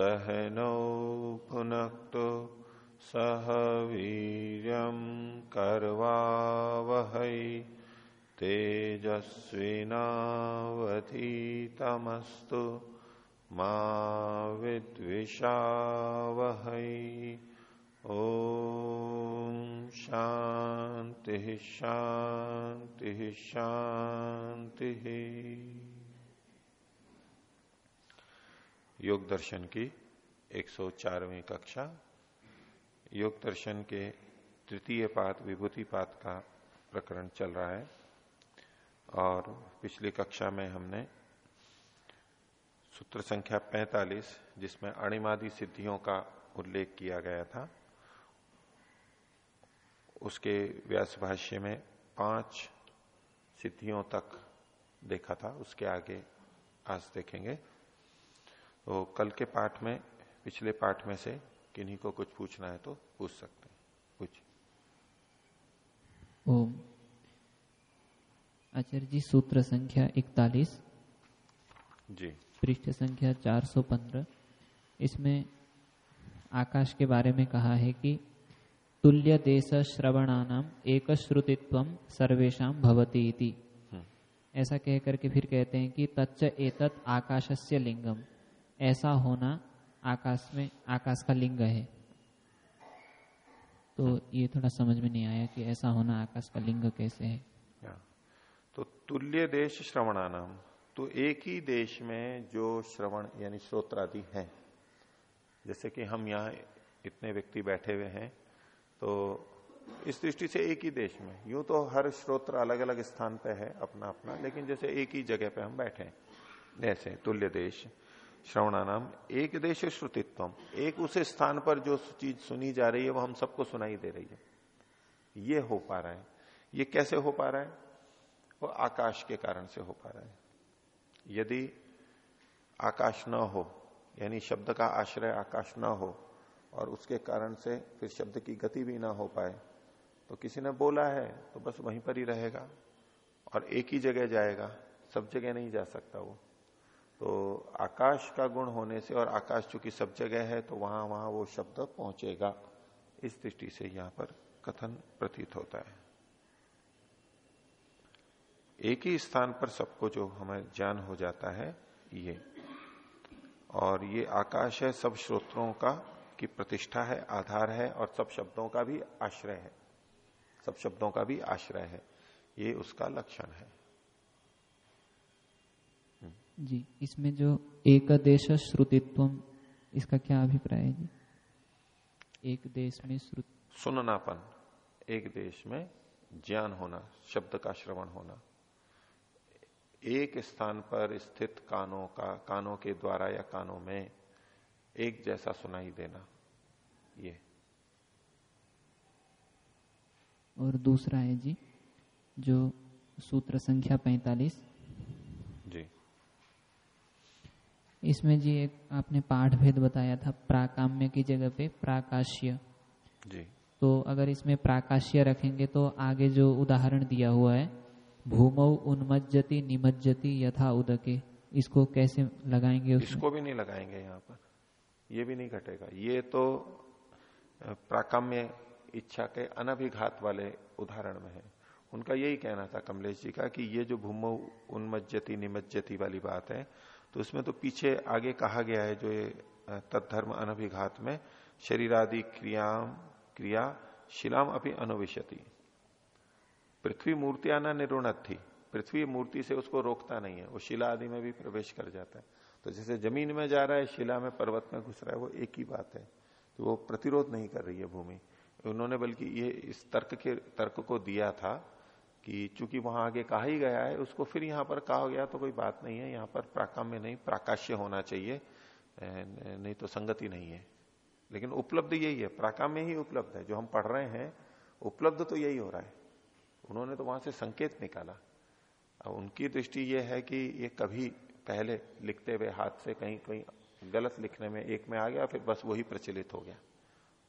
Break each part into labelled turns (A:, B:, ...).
A: सहनौ भुनक्तु सह वीर्यं कर्वावहै तेजस्विनावधीतमस्तु मा विद्विषावहै। ओ शांति शांति शांति योग दर्शन की 104वीं कक्षा, योग दर्शन के तृतीय पात विभूति पात का प्रकरण चल रहा है। और पिछली कक्षा में हमने सूत्र संख्या 45 जिसमें अणिमादि सिद्धियों का उल्लेख किया गया था, उसके व्यास भाष्य में पाँच सिद्धियों तक देखा था, उसके आगे आज देखेंगे। तो कल के पाठ में पिछले पाठ में से किन्हीं को कुछ पूछना है तो पूछ सकते हैं। कुछ
B: ओम। आचार्य जी सूत्र संख्या इकतालीस।
A: जी।
B: पृष्ठ संख्या 415 इसमें आकाश के बारे में कहा है कि तुल्य देश श्रवणानाम एक श्रुतित्व सर्वेशा भवती इति। ऐसा कह करके फिर कहते हैं कि तच्च एतत् आकाशस्य लिंगम। ऐसा होना आकाश में, आकाश का लिंग है। तो ये थोड़ा समझ में नहीं आया कि ऐसा होना आकाश का लिंग कैसे है।
A: तो तुल्य देश श्रवणानाम तो एक ही देश में जो श्रवण यानी श्रोत्र आदि है, जैसे कि हम यहाँ इतने व्यक्ति बैठे हुए हैं तो इस दृष्टि से एक ही देश में, यूँ तो हर श्रोत्र अलग अलग स्थान पे है अपना अपना लेकिन जैसे एक ही जगह पे हम बैठे हैं, ऐसे तुल्य देश। श्रवणा नाम एक देश श्रुतित्व एक उस स्थान पर जो चीज़ सुनी जा रही है, वो हम सबको सुनाई दे रही है। ये हो पा रहा है। ये कैसे हो पा रहा है? वो आकाश के कारण से हो पा रहा है। यदि आकाश न हो, यानी शब्द का आश्रय आकाश न हो, और उसके कारण से फिर शब्द की गति भी ना हो पाए तो किसी ने बोला है तो बस वहीं पर ही रहेगा, और एक ही जगह जाएगा, सब जगह नहीं जा सकता वो। तो आकाश का गुण होने से और आकाश चूँकि सब जगह है तो वहाँ वहाँ वो शब्द पहुंचेगा। इस दृष्टि से यहाँ पर कथन प्रतीत होता है। एक ही स्थान पर सबको जो हमें ज्ञान हो जाता है, ये। और ये आकाश है, सब श्रोत्रों का की प्रतिष्ठा है, आधार है, और सब शब्दों का भी आश्रय है। सब शब्दों का भी आश्रय है। ये उसका लक्षण है।
B: जी इसमें जो एक देश श्रुतित्व इसका क्या अभिप्राय है जी? एक देश में श्रुत
A: सुननापन एक देश में ज्ञान होना शब्द का श्रवण होना। एक स्थान पर स्थित कानों का कानों के द्वारा या कानों में एक जैसा सुनाई देना ये।
B: और दूसरा है जी जो सूत्र संख्या
A: 45
B: इसमें जी एक आपने पाठ भेद बताया था प्राकाम्य की जगह पे प्राकाश्य।
A: जी।
B: तो अगर इसमें प्राकाश्य रखेंगे तो आगे जो उदाहरण दिया हुआ है भूमौ उन्मज्जति निमज्जति यथा उदके। इसको कैसे लगाएँगे
A: उसमें? इसको भी नहीं लगाएँगे यहाँ पर। ये भी नहीं घटेगा। ये तो प्राकाम्य इच्छा के अनभिघात वाले उदाहरण में है। उनका यही कहना था कमलेश जी का कि ये जो भूमो उन्मज्जति निमज्जति वाली बात है तो उसमें तो पीछे आगे कहा गया है जो ये तत्धर्म अनभिघात में शरीरादि क्रिया क्रिया शिलाम अभी अनुविशति। पृथ्वी मूर्तियाँ न निरुणत थी पृथ्वी मूर्ति से उसको रोकता नहीं है। वो शिला आदि में भी प्रवेश कर जाता है। तो जैसे ज़मीन में जा रहा है, शिला में पर्वत में घुस रहा है, वो एक ही बात है। तो वो प्रतिरोध नहीं कर रही है भूमि। उन्होंने बल्कि ये इस तर्क के, तर्क को दिया था कि चूँकि वहाँ आगे कहा ही गया है, उसको फिर यहाँ पर कहा गया तो कोई बात नहीं है, यहाँ पर प्राकाम्य नहीं, प्राकाश्य होना चाहिए नहीं तो संगति नहीं है। लेकिन उपलब्ध यही है, प्राकाम्य ही उपलब्ध है, जो हम पढ़ रहे हैं, उपलब्ध तो यही हो रहा है। उन्होंने तो वहाँ से संकेत निकाला। अब उनकी दृष्टि ये है कि ये कभी पहले लिखते हुए हाथ से कहीं कहीं गलत लिखने में एक में आ गया, फिर बस वही प्रचलित हो गया।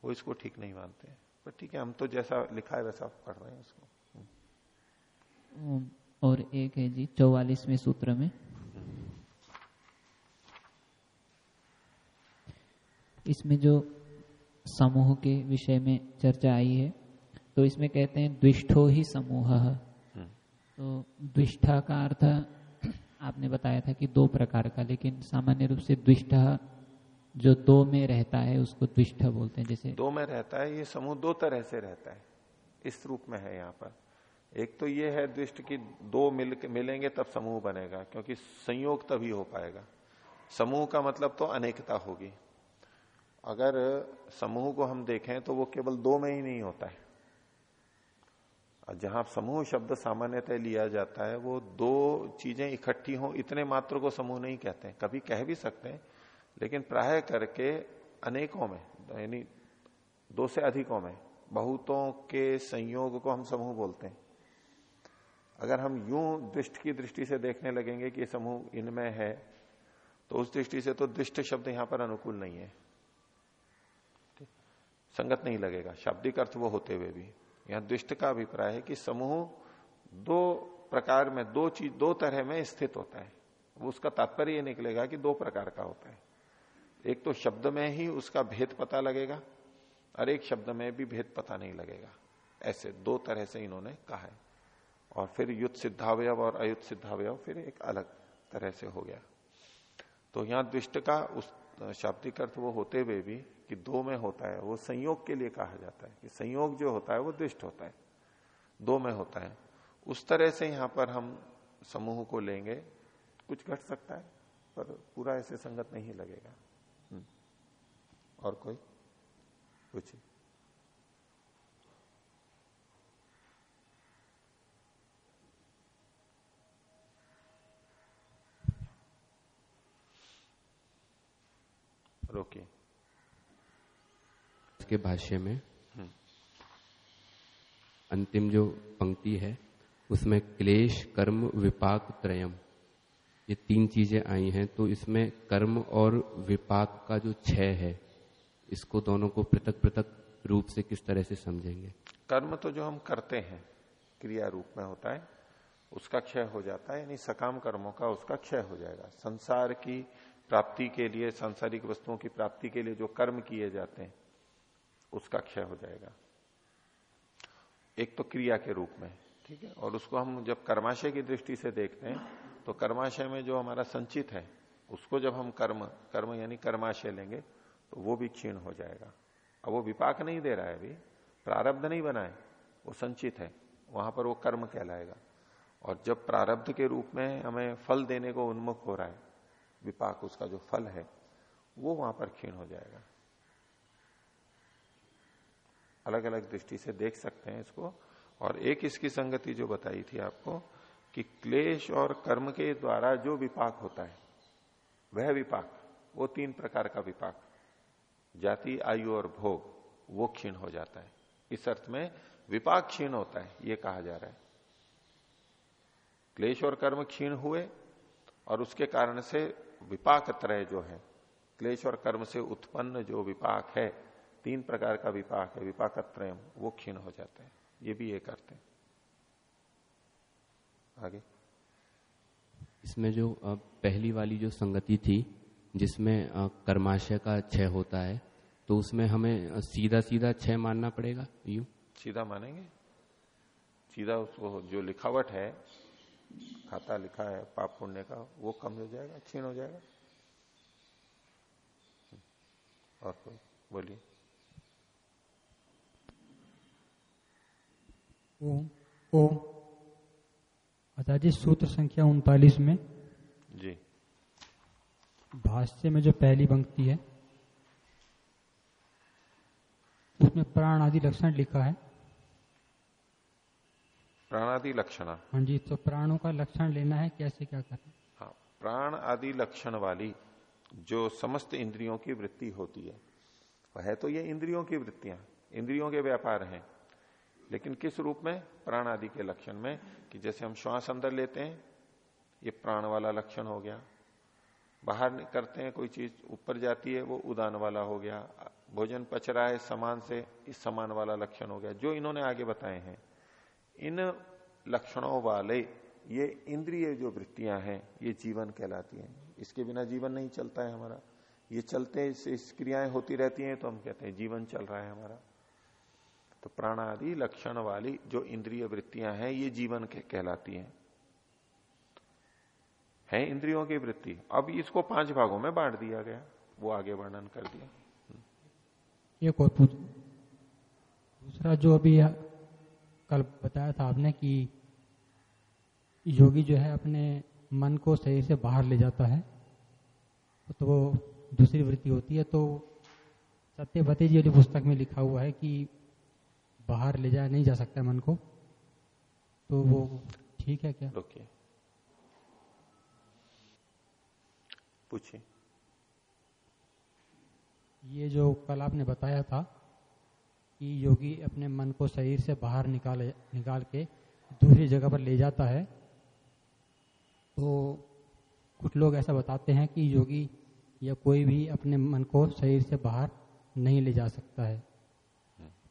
A: वो इसको ठीक नहीं मानते पर ठीक है, हम तो जैसा लिखा है वैसा पढ़ रहे हैं इसको
B: और एक है जी, चौवालीसवें सूत्र में। इसमें जो समूह के विषय में चर्चा आई है तो इसमें कहते हैं द्विष्ठो ही समूह। तो द्विष्ठा का अर्थ आपने बताया था कि दो प्रकार का, लेकिन सामान्य रूप से द्विष्ठ जो दो में रहता है, उसको द्विष्ठ बोलते हैं, जैसे
A: दो में रहता है, ये समूह दो तरह से रहता है। इस रूप में है यहाँ पर। एक तो ये है दृष्ट की दो मिल मिलेंगे तब समूह बनेगा, क्योंकि संयोग तभी हो पाएगा। समूह का मतलब तो अनेकता होगी। अगर समूह को हम देखें तो वो केवल दो में ही नहीं होता है। जहाँ समूह शब्द सामान्यतः लिया जाता है, वो दो चीज़ें इकट्ठी हो, इतने मात्र को समूह नहीं कहते हैं। कभी कह भी सकते हैं, लेकिन प्राय करके अनेकों में, यानी दो से अधिकों में, बहुतों के संयोग को हम समूह बोलते हैं। अगर हम यूँ दृष्ट की दृष्टि से देखने लगेंगे कि समूह इनमें है तो उस दृष्टि से तो दृष्ट शब्द यहाँ पर अनुकूल नहीं है। संगत नहीं लगेगा। शाब्दिक अर्थ वो होते हुए भी। यहाँ दुष्ट का अभिप्राय है कि समूह दो प्रकार में, दो चीज़, दो तरह में स्थित होता है। उसका तात्पर्य ये निकलेगा कि दो प्रकार का होता है। एक तो शब्द में ही उसका भेद पता लगेगा, और एक शब्द में भी भेद पता नहीं लगेगा। ऐसे दो तरह से इन्होंने कहा है। और फिर युद्ध सिद्धावयव और अयुद्ध सिद्धावयव फिर एक अलग तरह से हो गया। तो यहाँ दुष्ट का उस शाब्दिक अर्थ वो होते हुए भी कि दो में होता है, वो संयोग के लिए कहा जाता है कि संयोग जो होता है वो दृष्ट होता है, दो में होता है। उस तरह से यहाँ पर हम समूह को लेंगे, कुछ घट सकता है, पर पूरा ऐसे संगत नहीं लगेगा। हम्म। और कोई? पूछिए। रोकिए।
C: के भाष्य में अंतिम जो पंक्ति है उसमें क्लेश कर्म विपाक त्रयम। ये तीन चीज़ें आई हैं तो इसमें कर्म और विपाक का जो क्षय है इसको दोनों को पृथक पृथक रूप से किस तरह से समझेंगे?
A: कर्म तो जो हम करते हैं क्रिया रूप में होता है उसका क्षय हो जाता है यानी सकाम कर्मों का उसका क्षय हो जाएगा। संसार की प्राप्ति के लिए, सांसारिक वस्तुओं की प्राप्ति के लिए जो कर्म किए जाते हैं, उसका क्षय हो जाएगा। एक तो क्रिया के रूप में, ठीक है? और उसको हम जब कर्माशय की दृष्टि से देखते हैं तो कर्माशय में जो हमारा संचित है, उसको जब हम कर्म कर्म यानी कर्माशय लेंगे तो वो भी क्षीण हो जाएगा। अब वो विपाक नहीं दे रहा है अभी, प्रारब्ध नहीं बना है, वो संचित है, वहाँ पर वो कर्म कहलाएगा। और जब प्रारब्ध के रूप में हमें फल देने को उन्मुख हो रहा है विपाक उसका जो फल है, वो वहाँ पर क्षीण हो जाएगा। अलग अलग दृष्टि से देख सकते हैं इसको। और एक इसकी संगति जो बताई थी आपको, कि क्लेश और कर्म के द्वारा जो विपाक होता है, वह विपाक, वो तीन प्रकार का विपाक, जाति, आयु और भोग, वो क्षीण हो जाता है। इस अर्थ में विपाक क्षीण होता है, ये कहा जा रहा है। क्लेश और कर्म क्षीण हुए, और उसके कारण से विपाक त्रय जो है क्लेश और कर्म से उत्पन्न जो विपाक है तीन प्रकार का विपाक है विपाक त्रयम वो क्षीण हो जाते हैं। ये भी ये करते हैं। आगे।
C: इसमें जो पहली वाली जो संगति थी जिसमें कर्माशय का क्षय होता है तो उसमें हमें सीधा सीधा क्षय मानना पड़ेगा? यू?
A: सीधा मानेंगे? सीधा उसको जो लिखावट है खाता लिखा है पाप पुण्य का वो कम हो जाएगा क्षीण हो जाएगा। और कोई? बोलिए।
D: ओम ओम। जी सूत्र संख्या उनतालीस में।
A: जी।
D: भाष्य में जो पहली पंक्ति है उसमें प्राण आदि लक्षण लिखा है।
A: प्राणादि लक्षण
D: हाँ जी तो प्राणों का लक्षण लेना है कैसे क्या करना
A: हाँ प्राण आदि लक्षण वाली जो समस्त इंद्रियों की वृत्ति होती है वह है तो ये इंद्रियों की वृत्तियाँ इंद्रियों के व्यापार हैं। लेकिन किस रूप में? प्राण आदि के लक्षण में कि जैसे हम श्वास अंदर लेते हैं ये प्राण वाला लक्षण हो गया। बाहर करते हैं कोई चीज़ ऊपर जाती है वो उदान वाला हो गया। भोजन पच रहा है समान से इस समान वाला लक्षण हो गया जो इन्होंने आगे बताए हैं। इन लक्षणों वाले ये इंद्रिय जो वृत्तियाँ हैं, ये जीवन कहलाती हैं। इसके बिना जीवन नहीं चलता है हमारा। ये चलते, इस क्रियाएँ होती रहती हैं तो हम कहते हैं जीवन चल रहा है हमारा। तो प्राण आदि लक्षण वाली जो इंद्रिय वृत्तियाँ हैं, ये जीवन के कहलाती हैं। है इंद्रियों की वृत्ति। अब इसको पाँच भागों में बांट दिया गया। वो आगे वर्णन कर दिया।
D: एक और पूछ, दूसरा जो अभी कल बताया था आपने कि योगी जो है अपने मन को शरीर से बाहर ले जाता है तो वो दूसरी वृत्ति होती है। तो सत्यवती जी वाली पुस्तक में लिखा हुआ है कि बाहर ले जाया नहीं जा सकता मन को। तो वो ठीक है क्या?
A: रुकिए। पूछिए।
D: ये जो कल आपने बताया था कि योगी अपने मन को शरीर से बाहर निकाल निकाल के दूसरी जगह पर ले जाता है। तो कुछ लोग ऐसा बताते हैं कि योगी या कोई भी अपने मन को शरीर से बाहर नहीं ले जा सकता है।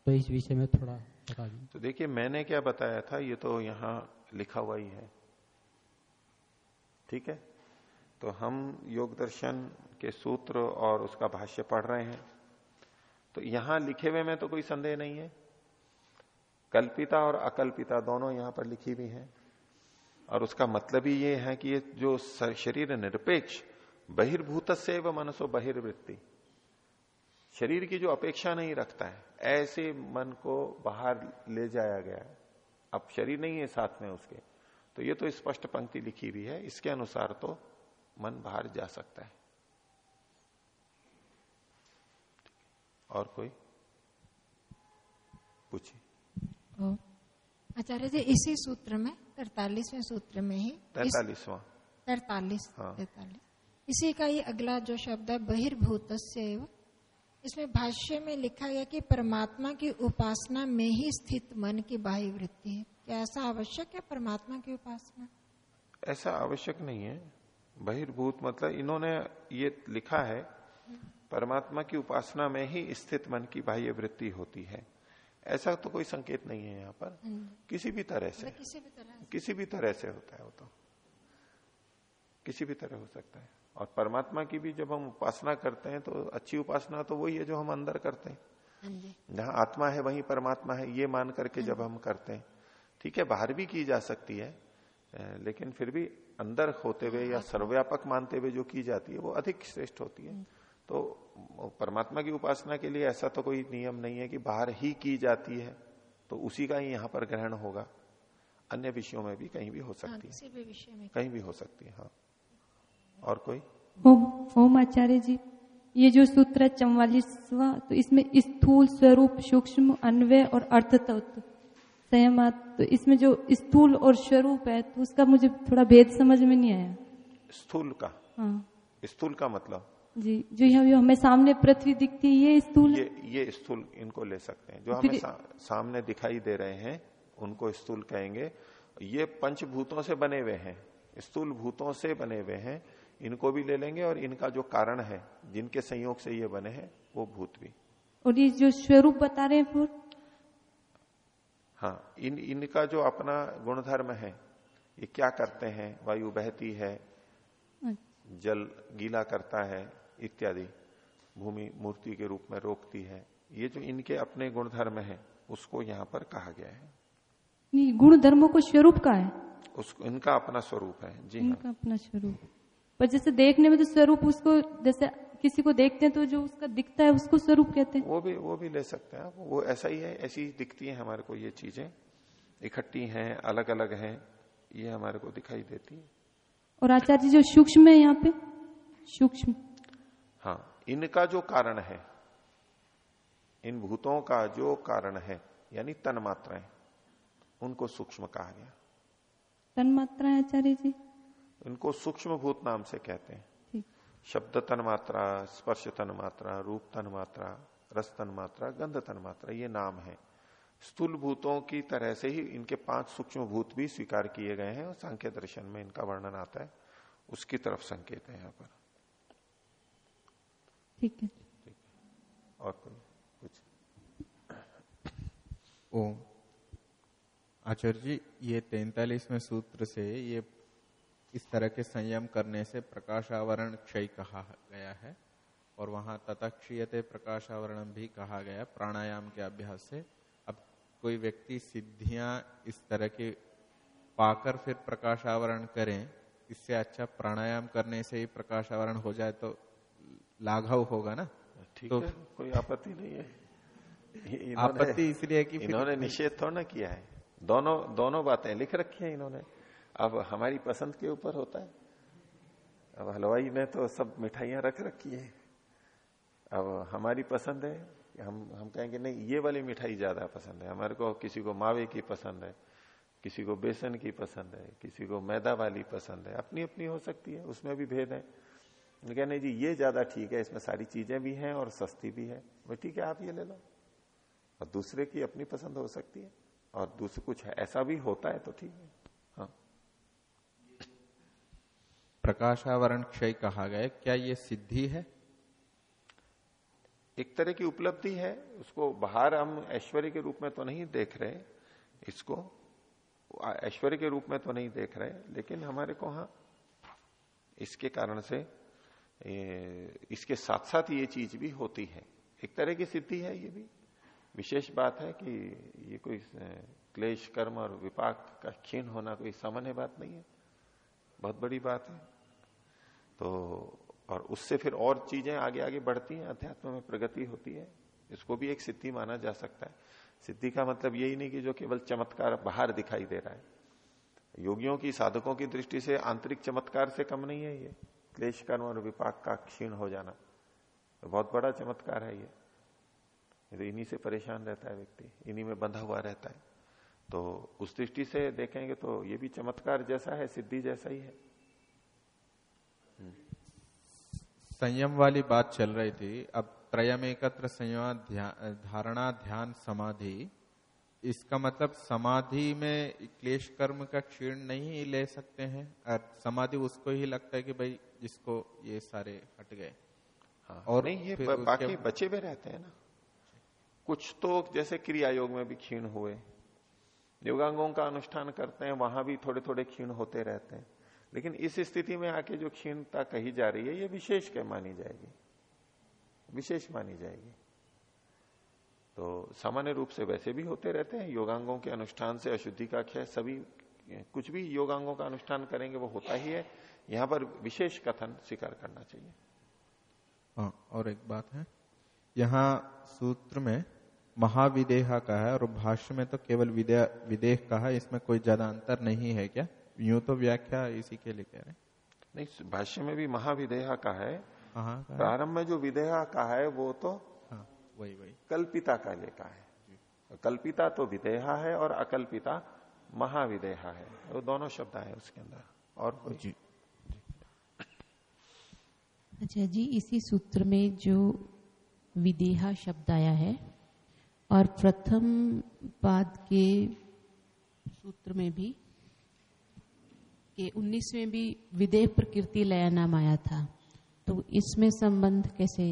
D: तो इस विषय में थोड़ा बता दीजिए।
A: तो देखिए, मैंने क्या बताया था, ये तो यहाँ लिखा हुआ ही है। ठीक है? तो हम योग दर्शन के सूत्र और उसका भाष्य पढ़ रहे हैं। तो यहाँ लिखे हुए में तो कोई संदेह नहीं है। कल्पिता और अकल्पिता दोनों यहाँ पर लिखी हुई है। और उसका मतलब ही ये है कि ये जो शरीर निरपेक्ष बहिर्भूत से व मनसो बहिर्वृत्ति। शरीर की जो अपेक्षा नहीं रखता है, ऐसे मन को बाहर ले जाया गया है। अब शरीर नहीं है साथ में उसके। तो ये तो स्पष्ट पंक्ति लिखी हुई है, इसके अनुसार तो मन बाहर जा सकता है। और कोई? पूछिए।
E: आचार्य जी इसी सूत्र में तैतालीसवें सूत्र में ही
A: तैतालीसवा
E: तैतालीस हाँ। तैतालीस इसी का ये अगला जो शब्द है बहिर्भूत इसमें भाष्य में लिखा गया कि परमात्मा की उपासना में ही स्थित मन की बाह्य वृत्ति है। क्या ऐसा आवश्यक है परमात्मा की उपासना?
A: ऐसा आवश्यक नहीं है। बहिर्भूत मतलब इन्होंने ये लिखा है परमात्मा की उपासना में ही स्थित मन की बाह्य वृत्ति होती है। ऐसा तो कोई संकेत नहीं है यहाँ पर। किसी भी तरह से।
E: किसी भी तरह
A: किसी भी तरह से होता है वो तो। किसी भी तरह हो सकता है। और परमात्मा की भी जब हम उपासना करते हैं तो अच्छी उपासना तो वही है जो हम अंदर करते हैं। हाँ जहाँ आत्मा है वहीं परमात्मा है ये मान करके जब हाँ। हम करते हैं। ठीक है बाहर भी की जा सकती है लेकिन फिर भी अंदर होते हुए या सर्वव्यापक मानते हुए जो की जाती है वो अधिक श्रेष्ठ होती है। तो परमात्मा की उपासना के लिए ऐसा तो कोई नियम नहीं है कि बाहर ही की जाती है तो उसी का ही यहाँ पर ग्रहण होगा। अन्य विषयों में भी कहीं भी हो हाँ, सकती
E: है। भी विषय में।
A: कहीं भी हो सकती है हाँ। और कोई?
F: ओम ओम आचार्य जी ये जो सूत्र है चौवालीसवा तो इसमें स्थूल स्वरूप सूक्ष्म अन्वय और अर्थ तत्व संयमात तो इसमें जो स्थूल और स्वरूप है तो उसका मुझे थोड़ा भेद समझ में नहीं आया।
A: स्थूल का? हाँ। स्थूल का मतलब?
F: जी जो यहाँ हमें सामने पृथ्वी दिखती है ये स्थूल
A: ये ये स्थूल इनको ले सकते हैं। जो हमें सा, सामने दिखाई दे रहे हैं उनको स्थूल कहेंगे। ये पंचभूतों से बने हुए हैं। स्थूल भूतों से बने हुए हैं। इनको भी ले लेंगे और इनका जो कारण है जिनके संयोग से ये बने हैं वो भूत भी।
F: और ये जो स्वरूप बता रहे हैं फिर?
A: हाँ इन इनका जो अपना गुणधर्म है ये क्या करते हैं? वायु बहती है अच्छा। जल गीला करता है इत्यादि भूमि मूर्ति के रूप में रोकती है। ये जो इनके अपने गुणधर्म है उसको यहाँ पर कहा गया है।
F: गुण धर्मों को स्वरूप का है।
A: उसको इनका अपना स्वरूप है। जी हाँ।
F: इनका हाँ। अपना स्वरूप। पर जैसे देखने में तो स्वरूप उसको जैसे किसी को देखते हैं तो जो उसका दिखता है उसको स्वरूप कहते हैं।
A: वो भी वो भी ले सकते हैं वो ऐसा ही है ऐसी दिखती है हमारे को ये चीज़ें। इकट्ठी हैं अलग अलग हैं ये हमारे को दिखाई देती है।
F: और आचार्य जो सूक्ष्म है यहाँ पे सूक्ष्म।
A: हाँ इनका जो कारण है इन भूतों का जो कारण है यानी तन मात्राएँ उनको सूक्ष्म कहा गया।
F: तन मात्राएँ आचार्य जी?
A: इनको सूक्ष्म भूत नाम से कहते हैं। शब्द तन मात्रा स्पर्श तन मात्रा रूप तन मात्रा रस तन मात्रा गंध तन मात्रा ये नाम है। स्थूल भूतों की तरह से ही इनके पाँच सूक्ष्म भूत भी स्वीकार किए गए हैं और सांख्य दर्शन में इनका वर्णन आता है। उसकी तरफ़ संकेत है यहाँ पर।
F: ठीक है।
A: और कोई कुछ?
G: ओ आचार्य जी ये तैतालीसवें सूत्र से ये इस तरह के संयम करने से प्रकाश आवरण क्षय कहा गया है और वहाँ तथक्षीयते प्रकाशावरण भी कहा गया प्राणायाम के अभ्यास से। अब कोई व्यक्ति सिद्धियाँ इस तरह के पाकर फिर प्रकाशावरण करें इससे अच्छा प्राणायाम करने से ही प्रकाशावरण हो जाए तो लाघव होगा ना?
A: ठीक
G: तो
A: है कोई आपत्ति नहीं है।
G: आपत्ति इसलिए कि
A: इन्होंने निषेध थोड़ा ना किया है। दोनों दोनों बातें लिख रखी हैं इन्होंने। अब हमारी पसंद के ऊपर होता है। अब हलवाई ने तो सब मिठाइयाँ रख रखी है। अब हमारी पसंद है हम हम कहेंगे नहीं ये वाली मिठाई ज़्यादा पसंद है। हमारे को किसी को मावे की पसंद है किसी को बेसन की पसंद है किसी को मैदा वाली पसंद है। अपनी अपनी हो सकती है उसमें भी भेद है। कहने नहीं जी ये ज़्यादा ठीक है इसमें सारी चीज़ें भी हैं और सस्ती भी है। वो ठीक है आप ये ले लो। और दूसरे की अपनी पसंद हो सकती है और दूसरे कुछ है, ऐसा भी होता है तो ठीक है। हाँ।
G: प्रकाशावरण क्षय कहा गया क्या ये सिद्धि है?
A: एक तरह की उपलब्धि है उसको बाहर हम ऐश्वर्य के रूप में तो नहीं देख रहे इसको ऐश्वर्य के रूप में तो नहीं देख रहे लेकिन हमारे को हाँ इसके कारण से इसके साथ साथ ये चीज़ भी होती है। एक तरह की सिद्धि है ये भी। विशेष बात है कि ये कोई क्लेश, कर्म और विपाक का क्षीण होना कोई सामान्य बात नहीं है। बहुत बड़ी बात है। तो और उससे फिर और चीज़ें आगे आगे बढ़ती हैं, अध्यात्म में प्रगति होती है। इसको भी एक सिद्धि माना जा सकता है। सिद्धि का मतलब यही नहीं कि जो केवल चमत्कार बाहर दिखाई दे रहा है। योगियों की, साधकों की दृष्टि से आंतरिक चमत्कार से कम नहीं है ये। क्लेश कर्म और विपाक का क्षीण हो जाना। तो बहुत बड़ा चमत्कार है ये। तो इन्हीं से परेशान रहता है व्यक्ति। इन्हीं में बंधा हुआ रहता है। तो उस दृष्टि से देखेंगे तो ये भी चमत्कार जैसा है, सिद्धि जैसा ही है।
G: संयम वाली बात चल रही थी। अब त्रयम एकत्र संयम धारणा ध्यान समाधि। इसका मतलब समाधि में क्लेश कर्म का क्षीण नहीं ले सकते हैं। और समाधि उसको ही लगता है कि भाई जिसको ये सारे हट गए।
A: हाँ,
G: और
A: नहीं ये बाकी बचे हुए रहते हैं ना। कुछ तो जैसे क्रिया योग में भी क्षीण हुए। योगांगों का अनुष्ठान करते हैं वहाँ भी थोड़े थोड़े क्षीण होते रहते हैं। लेकिन इस स्थिति में आके जो क्षीणता कही जा रही है ये विशेष के मानी जाएगी। विशेष मानी जाएगी। तो सामान्य रूप से वैसे भी होते रहते हैं। योगांगों के अनुष्ठान से अशुद्धि का क्षय सभी कुछ भी योगांगों का अनुष्ठान करेंगे वो होता ही है। यहाँ पर विशेष कथन स्वीकार करना चाहिए।
G: हाँ और एक बात है यहाँ सूत्र में महाविदेहा का है और भाष्य में तो केवल विदेह विदेह का है इसमें कोई ज़्यादा अंतर नहीं है क्या? यूँ तो व्याख्या इसी के लिए कह रहे हैं।
A: नहीं भाष्य में भी महाविदेहा का है।
G: है?
A: प्रारंभ में जो विदेहा का है वो तो
G: हाँ वही वही।
A: कल्पिता का लेखा है कल्पिता तो विदेहा है और अकल्पिता महाविदेहा है। वो दोनों शब्द है उसके अंदर। और कोई?
G: जी।
H: अच्छा जी, इसी सूत्र में जो विदेहा शब्द आया है, और प्रथम पाद के सूत्र में भी, के उन्नीसवें भी विदेह प्रकृति लया नाम आया था तो इसमें संबंध कैसे?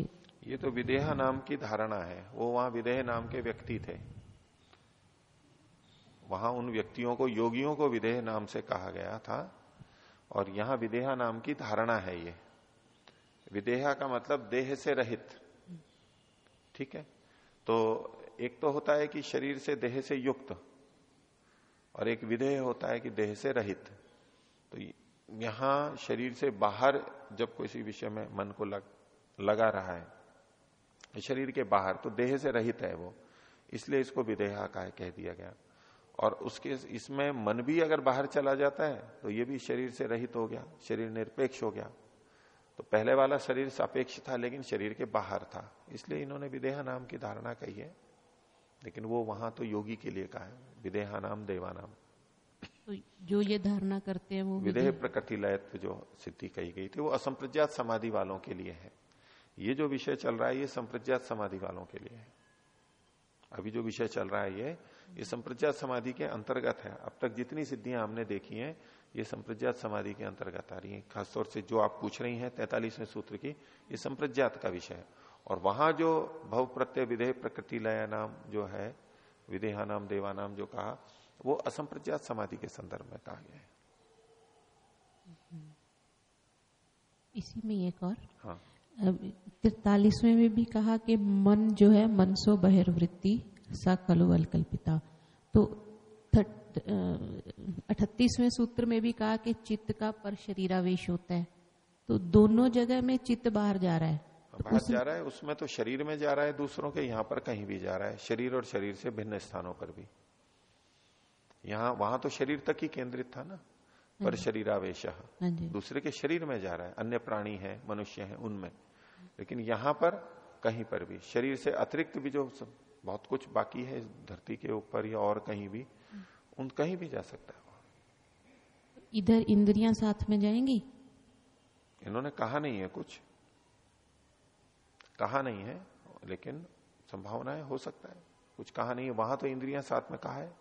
A: ये तो विदेहा नाम की धारणा है। वो वहाँ विदेह नाम के व्यक्ति थे। वहाँ उन व्यक्तियों को, योगियों को विदेह नाम से कहा गया था, और यहाँ विदेहा नाम की धारणा है ये। विदेहा का मतलब देह से रहित। ठीक है? तो एक तो होता है कि शरीर से देह से युक्त और एक विदेह होता है कि देह से रहित। तो यहाँ शरीर से बाहर जब किसी विषय में मन को लग, लगा रहा है शरीर के बाहर तो देह से रहित है वो। इसलिए इसको विदेहा का कह दिया गया। और उसके इसमें मन भी अगर बाहर चला जाता है तो ये भी शरीर से रहित हो गया शरीर निरपेक्ष हो गया। तो पहले वाला शरीर सापेक्ष था लेकिन शरीर के बाहर था। इसलिए इन्होंने विदेहा नाम की धारणा कही है। लेकिन वो वहाँ तो योगी के लिए कहा है। विदेहा नाम देवानाम
H: तो जो ये धारणा करते हैं वो
A: विदेह
H: विदेह
A: प्रकृति लयत्व जो सिद्धि कही गई थी वो असंप्रज्ञात समाधि वालों के लिए है। ये जो विषय चल रहा है ये संप्रज्ञात समाधि वालों के लिए है। अभी जो विषय चल रहा है ये ये संप्रज्ञात समाधि के अंतर्गत है। अब तक जितनी सिद्धियाँ हमने देखी हैं ये संप्रज्ञात समाधि के अंतर्गत आ रही है। खासतौर से जो आप पूछ रही हैं तैतालीसवें सूत्र की ये संप्रज्ञात का विषय है। और वहाँ जो भव प्रत्यय विदेह प्रकृति लया नाम जो है विदेहा नाम देवा नाम जो कहा वो असंप्रज्ञात समाधि के संदर्भ में कहा गया है।
H: इसी में एक और।
A: हाँ।
H: तिरतालीसवें में भी कहा कि मन जो है मनसो बहिर्वृत्ति सा कलुवल कल्पिता तो अठतीसवें सूत्र में भी कहा कि चित्त का पर शरीरावेश होता है। तो दोनों जगह में चित्त बाहर जा रहा है।
A: बाहर जा रहा है उसमें तो शरीर में जा रहा है दूसरों के यहाँ पर कहीं भी जा रहा है शरीर और शरीर से भिन्न स्थानों पर भी। यहाँ वहाँ तो शरीर तक ही केंद्रित था ना पर हाँ शरीरावेश हाँ दूसरे के शरीर में जा रहा है अन्य प्राणी है मनुष्य है उनमें। लेकिन यहाँ पर कहीं पर भी शरीर से अतिरिक्त भी जो बहुत कुछ बाकी है धरती के ऊपर या और कहीं भी उन कहीं भी जा सकता है
H: इधर इंद्रियाँ साथ में जाएँगी?
A: इन्होंने कहा नहीं है कुछ। कहा नहीं है लेकिन संभावना हो सकता है। कुछ कहा नहीं है वहाँ तो इंद्रियाँ साथ में कहा है।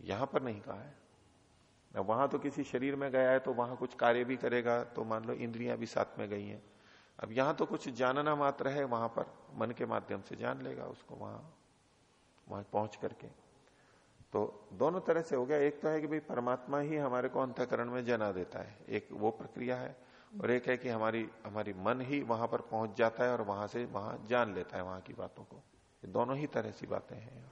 A: यहाँ पर नहीं कहा है। वहाँ तो किसी शरीर में गया है तो वहाँ कुछ कार्य भी करेगा तो मान लो इंद्रियाँ भी साथ में गई हैं। अब यहाँ तो कुछ जानना मात्र है वहाँ पर मन के माध्यम से जान लेगा उसको वहाँ वहाँ पहुँच करके। तो दोनों तरह से हो गया। एक तो है कि भाई परमात्मा ही हमारे को अंतकरण में जना देता है। एक वो प्रक्रिया है और एक है कि हमारी हमारी मन ही वहाँ पर पहुँच जाता है और वहाँ से वहाँ जान लेता है वहाँ की बातों को। दोनों ही तरह से बातें हैं।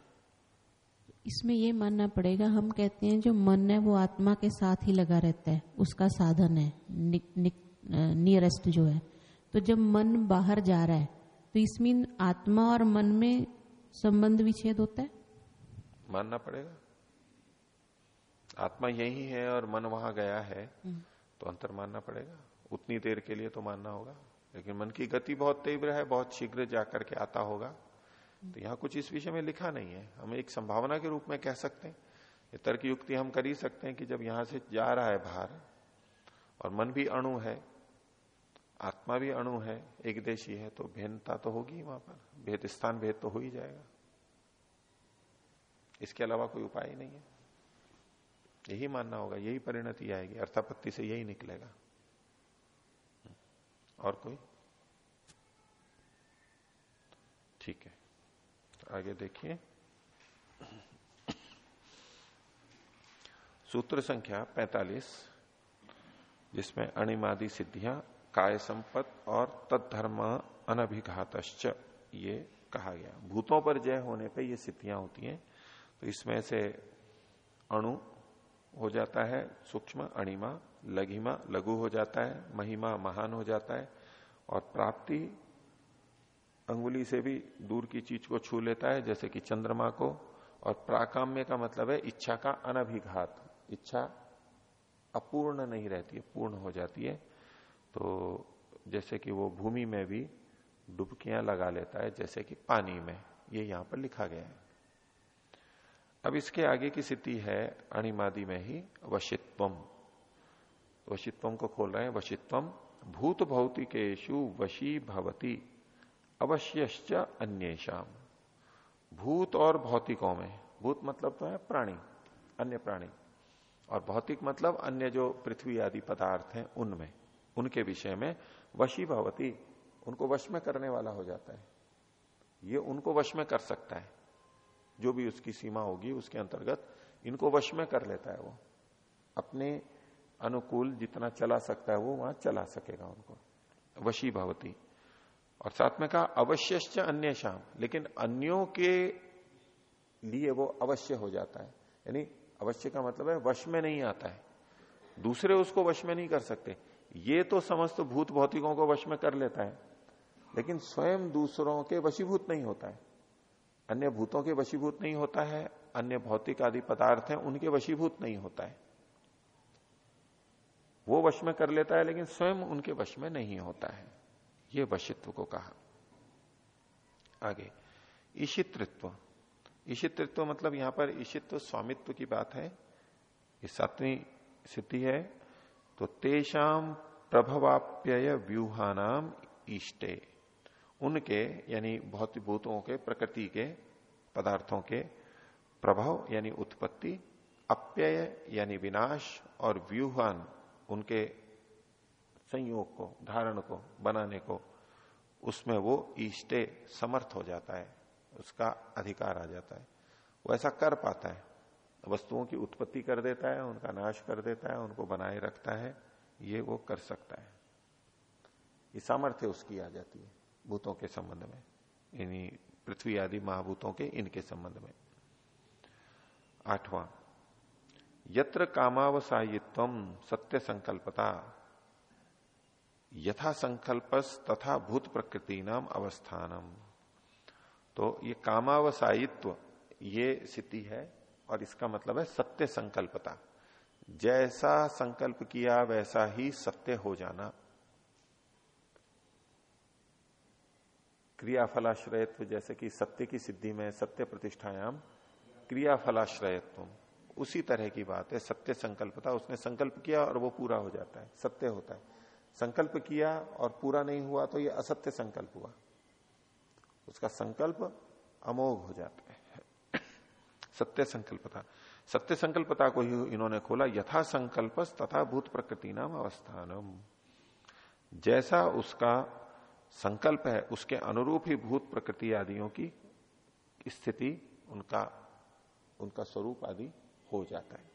H: इसमें ये मानना पड़ेगा, हम कहते हैं जो मन है वो आत्मा के साथ ही लगा रहता है। उसका साधन है नियरेस्ट जो है। तो जब मन बाहर जा रहा है तो इसमें आत्मा और मन में संबंध विच्छेद होता है?
A: मानना पड़ेगा। आत्मा यही है और मन वहाँ गया है हम्म। तो अंतर मानना पड़ेगा। उतनी देर के लिए तो मानना होगा लेकिन मन की गति बहुत तीव्र है बहुत शीघ्र जाकर के आता होगा। तो यहाँ कुछ इस विषय में लिखा नहीं है। हम एक संभावना के रूप में कह सकते हैं। ये तर्क युक्ति हम कर ही सकते हैं कि जब यहाँ से जा रहा है बाहर और मन भी अणु है आत्मा भी अणु है एक देशी है तो भिन्नता तो होगी वहाँ पर। भेद स्थान भेद तो हो ही जाएगा। इसके अलावा कोई उपाय नहीं है। यही मानना होगा, यही परिणति आएगी, अर्थापत्ति से यही निकलेगा। और कोई? ठीक है। आगे देखिए। सूत्र संख्या 45 जिसमें अणिमादि सिद्धियाँ, काय संपत और तत्धर्म अनभिघात ये कहा गया। भूतों पर जय होने पे ये सिद्धियाँ होती हैं। तो इसमें से अणु हो जाता है, सूक्ष्म, अणिमा, लघिमा, लघु हो जाता है, महिमा, महान हो जाता है, और प्राप्ति अंगुली से भी दूर की चीज़ को छू लेता है, जैसे कि चंद्रमा को, और प्राकाम्य का मतलब है इच्छा का अनभिघात। इच्छा अपूर्ण नहीं रहती है, पूर्ण हो जाती है। तो जैसे कि वो भूमि में भी डुबकियाँ लगा लेता है, जैसे कि पानी में। ये यहाँ पर लिखा गया है। अब इसके आगे की स्थिति है अणिमादि में ही वशित्वम। वशित्वम को खोल रहे हैं, वशित्वम। भूत भौतिकेशु वशी भवती, अवश्यश्च अन्येषाम। भूत और भौतिकों में, भूत मतलब तो है प्राणी, अन्य प्राणी। और भौतिक मतलब अन्य जो पृथ्वी आदि पदार्थ हैं उनमें, उनके विषय में वशी भवती, उनको वश में करने वाला हो जाता है। ये उनको वश में कर सकता है। जो भी उसकी सीमा होगी, उसके अंतर्गत इनको वश में कर लेता है वो। अपने अनुकूल जितना चला सकता है वो वहाँ चला सकेगा उनको। वशी भवती। और साथ में कहा अवश्य अन्य शाम लेकिन अन्यों के लिए वो अवश्य हो जाता है। यानी अवश्य का मतलब है वश में नहीं आता है। दूसरे उसको वश में नहीं कर सकते। ये तो समस्त भूत भौतिकों को वश में कर लेता है। लेकिन स्वयं दूसरों के वशीभूत नहीं होता है। अन्य भूतों के वशीभूत नहीं होता है, अन्य भौतिक आदि पदार्थ हैं, उनके वशीभूत नहीं होता है। वो वश में कर लेता है, लेकिन स्वयं उनके वश में नहीं होता है। ये वशित्व को कहा। आगे ईशित्व ईशित्व मतलब यहाँ पर ईशित्व स्वामित्व की बात है। ये सातवीं स्थिति है। तो तेषाम प्रभवाप्यय व्यूहानाम इष्टे उनके, यानी भौतिक भूतों के, प्रकृति के, पदार्थों के प्रभाव, यानी उत्पत्ति, अप्यय, यानी विनाश और व्यूहान उनके संयोग को, धारण को, बनाने को, उसमें वो ईष्टे समर्थ हो जाता है, उसका अधिकार आ जाता है। वो ऐसा कर पाता है। वस्तुओं की उत्पत्ति कर देता है, उनका नाश कर देता है, उनको बनाए रखता है, ये वो कर सकता है। ये सामर्थ्य उसकी आ जाती है। भूतों के संबंध में, यानी पृथ्वी आदि महाभूतों के, इनके संबंध में। आठवां, यत्र कामावसायित्व सत्य संकल्पता, यथा संकल्पस तथा भूत प्रकृति नाम अवस्थानम। तो ये कामावसायित्व, ये स्थिति है, और इसका मतलब है सत्य संकल्पता। जैसा संकल्प किया, वैसा ही सत्य हो जाना। क्रियाफलाश्रयत्व, जैसे कि सत्य की सिद्धि में सत्य प्रतिष्ठायाम क्रियाफलाश्रयत्व उसी तरह की बात है, सत्य संकल्पता, उसने संकल्प किया और वो पूरा हो जाता है, सत्य होता है। संकल्प किया और पूरा नहीं हुआ तो ये असत्य संकल्प हुआ। उसका संकल्प अमोघ हो जाता है। सत्य संकल्पता। सत्य संकल्पता को ही इन्होंने खोला, यथा संकल्प तथा भूत प्रकृति नाम अवस्थानम। जैसा उसका संकल्प है, उसके अनुरूप ही भूत प्रकृति आदियों की स्थिति उनका उनका स्वरूप आदि हो जाता है।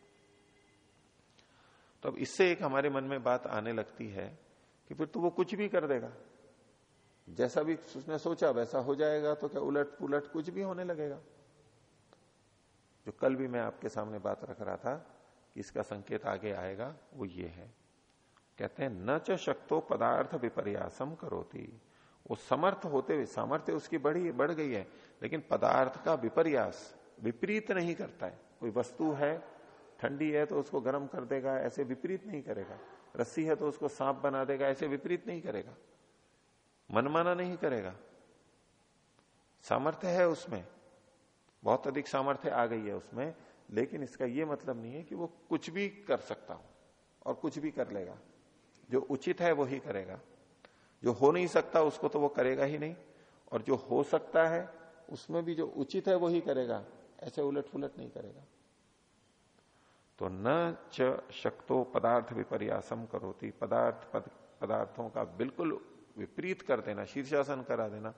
A: तो अब इससे एक हमारे मन में बात आने लगती है कि फिर तो वो कुछ भी कर देगा। जैसा भी उसने सोचा वैसा हो जाएगा तो क्या उलट पुलट कुछ भी होने लगेगा? जो कल भी मैं आपके सामने बात रख रहा था कि इसका संकेत आगे आएगा, वो ये है। कहते हैं, न च शक्तो पदार्थ विपर्यासम करोती। वो समर्थ होते हुए, सामर्थ्य उसकी बढ़ी, बढ़ गई है, लेकिन पदार्थ का विपर्यास विपरीत नहीं करता है। कोई वस्तु है, ठंडी है तो उसको गर्म कर देगा, ऐसे विपरीत नहीं करेगा। रस्सी है तो उसको सांप बना देगा, ऐसे विपरीत नहीं करेगा। मनमाना नहीं करेगा। सामर्थ्य है उसमें, बहुत अधिक सामर्थ्य आ गई है उसमें, लेकिन इसका यह मतलब नहीं है कि वो कुछ भी कर सकता हो, और कुछ भी कर लेगा। जो उचित है वो ही करेगा। जो हो नहीं सकता उसको तो वो करेगा ही नहीं। और जो हो सकता है उसमें भी जो उचित है वो ही करेगा। ऐसे उलट फुलट नहीं करेगा। तो न च शक्तो पदार्थ विपर्यासम करोती। पदार्थ पद, पदार्थों का बिल्कुल विपरीत कर देना शीर्षासन करा देना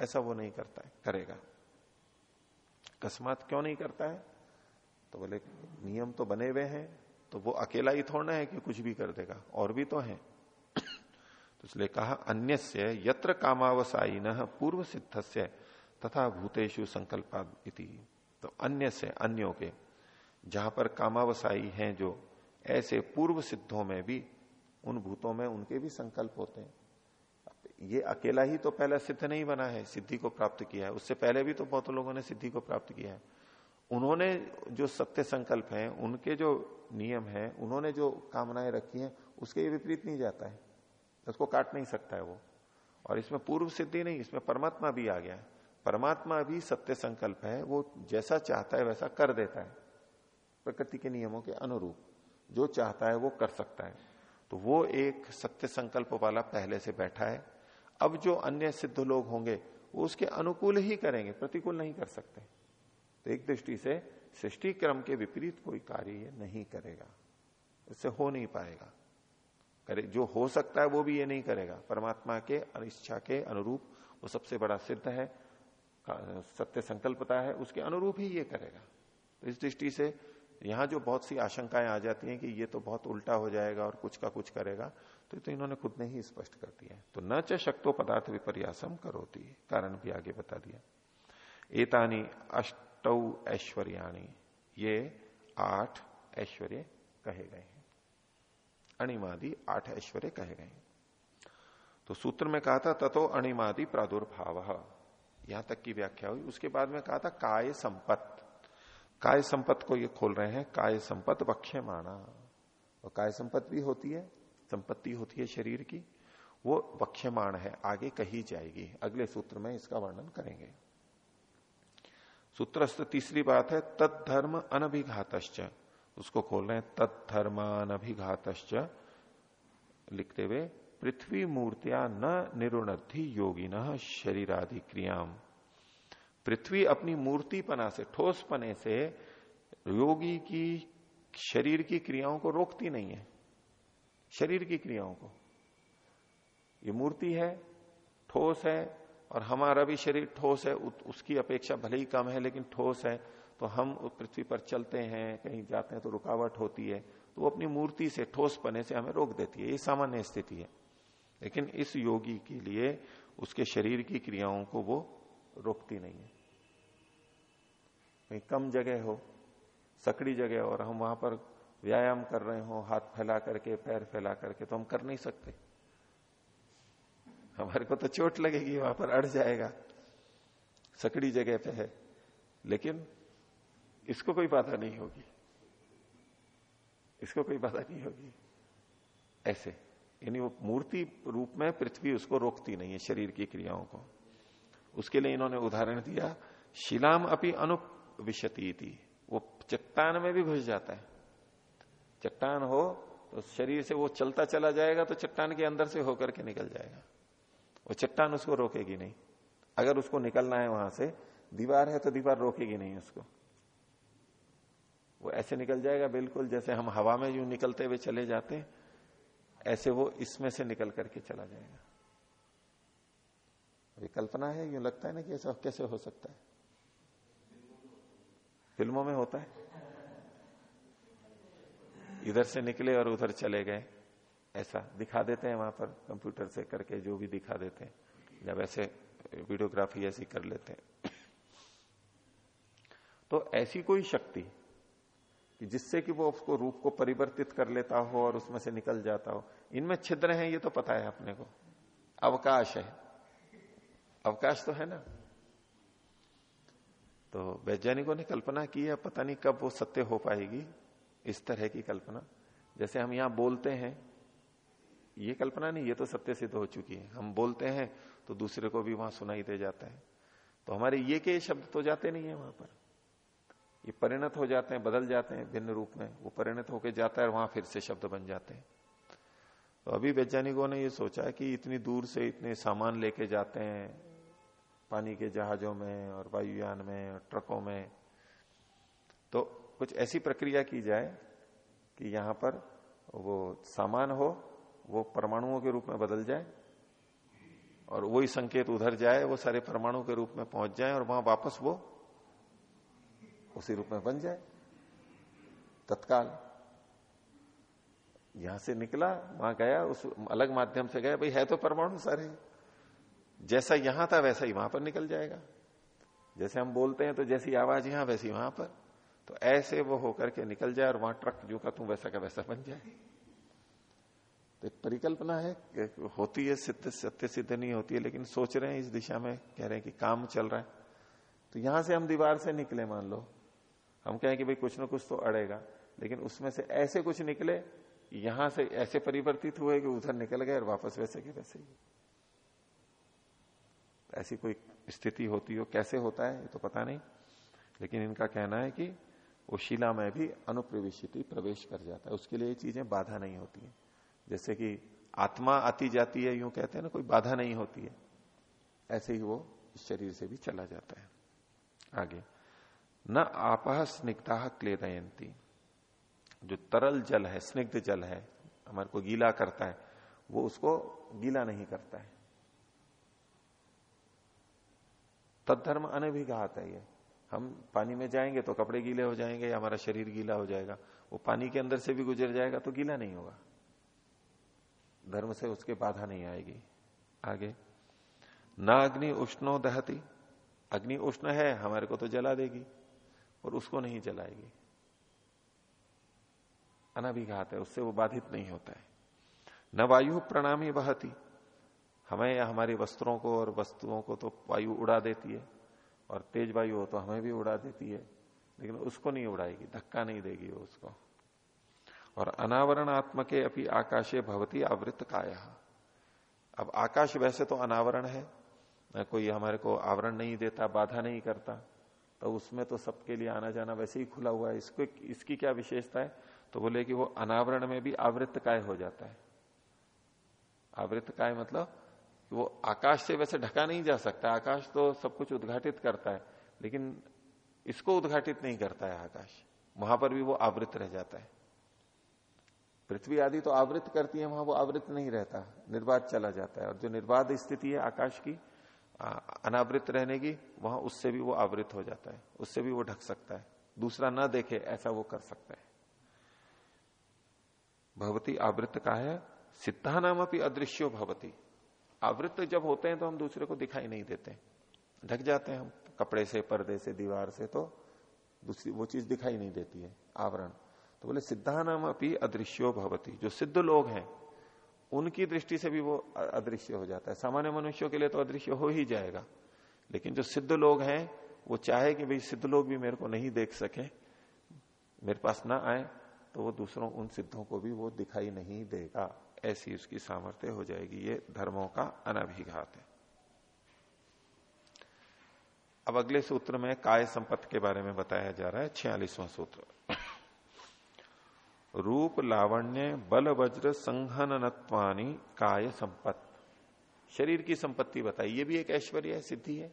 A: ऐसा वो नहीं करता है करेगा। अकस्मात क्यों नहीं करता है? तो बोले नियम तो बने हुए हैं तो वो अकेला ही थोड़ा है कि कुछ भी कर देगा। और भी तो है। इसलिए कहा अन्य यत्र कामावसाई न पूर्व सिद्ध से तथा भूतेशु संकल्पा तो अन्य से अन्यों के, जहाँ पर कामावसाई हैं जो ऐसे पूर्व सिद्धों में भी, उन भूतों में उनके भी संकल्प होते हैं। ये अकेला ही तो पहला सिद्ध नहीं बना है, सिद्धि को प्राप्त किया है। उससे पहले भी तो बहुत लोगों ने सिद्धि को प्राप्त किया है। उन्होंने जो सत्य संकल्प है, उनके जो नियम है, उन्होंने जो कामनाएँ रखी हैं, उसके विपरीत नहीं जाता है। उसको काट नहीं सकता है वो। और इसमें पूर्व सिद्धि नहीं, इसमें परमात्मा भी आ गया है। परमात्मा भी सत्य संकल्प है, वो जैसा चाहता है वैसा कर देता है। प्रकृति के नियमों के अनुरूप, जो चाहता है वो कर सकता है। तो वो एक सत्य संकल्प वाला पहले से बैठा है। अब जो अन्य सिद्ध लोग होंगे, वो उसके अनुकूल ही करेंगे, प्रतिकूल नहीं कर सकते। तो एक दृष्टि से सृष्टि क्रम के विपरीत कोई कार्य नहीं करेगा। इससे हो नहीं पाएगा। करे। जो हो सकता है वो भी ये नहीं करेगा। परमात्मा के अनिच्छा के अनुरूप वो सबसे बड़ा सिद्ध है सत्य संकल्पता है उसके अनुरूप ही ये करेगा। तो इस दृष्टि से यहाँ जो बहुत सी आशंकाएँ आ जाती हैं कि ये तो बहुत उल्टा हो जाएगा और कुछ का कुछ करेगा तो, तो इन्होंने खुद ने ही स्पष्ट कर दिया तो न च शक्तो पदार्थ विपर्यासम करोती कारण भी आगे बता दिया। एतानी अष्टौ ऐश्वर्याणी ये आठ ऐश्वर्य कहे गए अणिमादि आठ ऐश्वर्य कहे गए। तो सूत्र में कहा था तथो अणिमादि प्रादुर्भाव। यहाँ तक की व्याख्या हुई। उसके बाद में कहा था, काय संपत्त काय संपत्त को ये खोल रहे हैं, काय संपत्त वक्ष्य माना और काय संपत्त भी होती है, संपत्ति होती है शरीर की। वो वक्ष्यमाण है, आगे कही जाएगी। अगले सूत्र में इसका वर्णन करेंगे। सूत्रस्थ तीसरी बात है तत्धर्म अनभिघात उसको खोल रहे हैं तत्धर्म अनभिघात लिखते हुए, पृथ्वी मूर्तिया न निरुणधि योगी न शरीरादि क्रियाम पृथ्वी अपनी मूर्ति पना से, ठोस पने से योगी की शरीर की क्रियाओं को रोकती नहीं है। शरीर की क्रियाओं को। ये मूर्ति है, ठोस है, और हमारा भी शरीर ठोस है उसकी अपेक्षा भले ही कम है, लेकिन ठोस है। तो हम पृथ्वी पर चलते हैं, कहीं जाते हैं तो रुकावट होती है तो वो अपनी मूर्ति से ठोस पने से हमें रोक देती है। ये सामान्य स्थिति है। लेकिन इस योगी के लिए उसके शरीर की क्रियाओं को वो रोकती नहीं है। कहीं कम जगह हो, सकड़ी जगह और हम वहाँ पर व्यायाम कर रहे हो, हाथ फैला करके, पैर फैला करके तो हम कर नहीं सकते। हमारे को तो चोट लगेगी, वहाँ पर अड़ जाएगा। सकड़ी जगह पे है। लेकिन इसको कोई बाधा नहीं होगी। इसको कोई बाधा नहीं होगी। ऐसे। यानी वो मूर्ति रूप में पृथ्वी उसको रोकती नहीं है शरीर की क्रियाओं को। उसके लिए इन्होंने उदाहरण दिया, शिलाम अपनी अनुविशती थी वो चट्टान में भी घुस जाता है। चट्टान हो तो शरीर से वो चलता चला जाएगा तो चट्टान के अंदर से होकर के निकल जाएगा। वो चट्टान उसको रोकेगी नहीं। अगर उसको निकलना है वहाँ से, दीवार है तो दीवार रोकेगी नहीं उसको। वो ऐसे निकल जाएगा, बिल्कुल जैसे हम हवा में यूँ निकलते हुए चले जाते ऐसे वो इसमें से निकल करके चला जाएगा। कल्पना है, यूँ लगता है ना कि ऐसा कैसे हो सकता है? फ़िल्मों में होता है। इधर से निकले और उधर चले गए, ऐसा दिखा देते हैं वहाँ पर कंप्यूटर से करके, जो भी दिखा देते हैं। या वैसे वीडियोग्राफी ऐसी कर लेते हैं। तो ऐसी कोई शक्ति कि जिससे कि वो उसको रूप को परिवर्तित कर लेता हो और उसमें से निकल जाता हो। इनमें छिद्र हैं, ये तो पता है अपने को। अवकाश है। अवकाश तो है ना। तो वैज्ञानिकों ने कल्पना की है, पता नहीं कब वो सत्य हो पाएगी, इस तरह की कल्पना। जैसे हम यहाँ बोलते हैं, ये कल्पना नहीं, ये तो सत्य सिद्ध हो चुकी है। हम बोलते हैं तो दूसरे को भी वहाँ सुनाई दे जाता है। तो हमारे ये के शब्द तो जाते नहीं है वहाँ पर। ये परिणत हो जाते हैं, बदल जाते हैं भिन्न रूप में। वो परिणत होकर जाता है वहाँ फिर से शब्द बन जाते हैं। तो अभी वैज्ञानिकों ने ये सोचा कि इतनी दूर से इतने सामान लेके जाते हैं, पानी के जहाजों में और वायुयान में और ट्रकों में। तो कुछ ऐसी प्रक्रिया की जाए कि यहाँ पर वो सामान हो, वो परमाणुओं के रूप में बदल जाए और वही संकेत उधर जाए, वो सारे परमाणु के रूप में पहुँच जाए और वहाँ वापस वो उसी रूप में बन जाए। तत्काल। यहाँ से निकला, वहाँ गया, उस अलग माध्यम से गया, भाई, है तो परमाणु सारे। जैसा यहाँ था, वैसा ही वहाँ पर निकल जाएगा। जैसे हम बोलते हैं तो जैसी आवाज़ यहाँ, वैसी वहाँ पर। तो ऐसे वो होकर के निकल जाए और वहाँ ट्रक जो का तू वैसा का वैसा बन जाए। तो एक परिकल्पना है होती है, सिद्ध, सत्य सिद्ध नहीं होती है, लेकिन सोच रहे हैं, इस दिशा में कह रहे हैं कि काम चल रहा है। तो यहाँ से हम दीवार से निकले, मान लो। हम कहें कि भाई कुछ ना कुछ तो अड़ेगा, लेकिन उसमें से ऐसे कुछ निकले, यहाँ से ऐसे परिवर्तित हुए कि उधर निकल गए और वापस वैसे के वैसे ही। ऐसी कोई स्थिति होती हो, कैसे होता है, ये तो पता नहीं, लेकिन इनका कहना है कि वो शिला में भी अनुप्रवेशित प्रवेश कर जाता है। उसके लिए ये चीज़ें बाधा नहीं होती है। जैसे कि आत्मा आती जाती है, यूँ कहते हैं ना, कोई बाधा नहीं होती है। ऐसे ही वो इस शरीर से भी चला जाता है। आगे। न आपह स्निग्धा क्लेदयंती जो तरल जल है, स्निग्ध जल है, हमारे को गीला करता है, वो उसको गीला नहीं करता है। तत्धर्म अनभिघात है ये। हम पानी में जाएँगे तो कपड़े गीले हो जाएँगे या हमारा शरीर गीला हो जाएगा। वो पानी के अंदर से भी गुजर जाएगा तो गीला नहीं होगा। धर्म से उसके बाधा नहीं आएगी। आगे, न अग्नि उष्णो दहती। अग्नि उष्ण है, हमारे को तो जला देगी। और उसको नहीं जलाएगी। अनाभिघात है, उससे वो बाधित नहीं होता है। न वायु प्रणामी बहती हमें या हमारी वस्त्रों को और वस्तुओं को तो वायु उड़ा देती है, और तेज वायु हो तो हमें भी उड़ा देती है, लेकिन उसको नहीं उड़ाएगी, धक्का नहीं देगी वो उसको। और अनावरण आत्मके अपनी आकाशे भवती आवृत काया। अब आकाश वैसे तो अनावरण है कोई हमारे को आवरण नहीं देता, बाधा नहीं करता। तो उसमें तो सबके लिए आना जाना वैसे ही खुला हुआ है। इसको इसकी क्या विशेषता है? तो बोले कि वो अनावरण में भी आवृत काय हो जाता है। आवृत काय मतलब वो आकाश से वैसे ढका नहीं जा सकता। आकाश तो सब कुछ उद्घाटित करता है, लेकिन इसको उद्घाटित नहीं करता है आकाश। वहाँ पर भी वो आवृत रह जाता है। पृथ्वी आदि तो आवृत करती है, वहाँ वो आवृत नहीं रहता। निर्बाध चला जाता है। और जो निर्बाध स्थिति है आकाश की अनावृत रहने की, वहाँ उससे भी वो आवृत हो जाता है। उससे भी वो ढक सकता है। दूसरा ना देखे, ऐसा वो कर सकता है। भगवती आवृत का है? सिद्धा नाम अपनी अदृश्यो भगवती आवृत्त जब होते हैं तो हम दूसरे को दिखाई नहीं देते। ढक जाते हैं हम कपड़े से, पर्दे से, दीवार से तो दूसरी वो चीज़ दिखाई नहीं देती है, आवरण। तो बोले सिद्धा नाम अपनी अदृश्यो भवती। जो सिद्ध लोग हैं उनकी दृष्टि से भी वो अदृश्य हो जाता है। सामान्य मनुष्यों के लिए तो अदृश्य हो ही जाएगा। लेकिन जो सिद्ध लोग हैं, वो चाहे कि भाई सिद्ध लोग भी मेरे को नहीं देख सके, मेरे पास ना आए तो वो दूसरों, उन सिद्धों को भी वो दिखाई नहीं देगा। ऐसी उसकी सामर्थ्य हो जाएगी। ये धर्मों का अनभिघात है। अब अगले सूत्र में काय संपत्ति के बारे में बताया जा रहा है, छियालीसवां सूत्र। रूप लावण्य बल वज्र संघनत्वानी काय संपत्त। शरीर की संपत्ति बताई। ये भी एक ऐश्वर्य है सिद्धि है।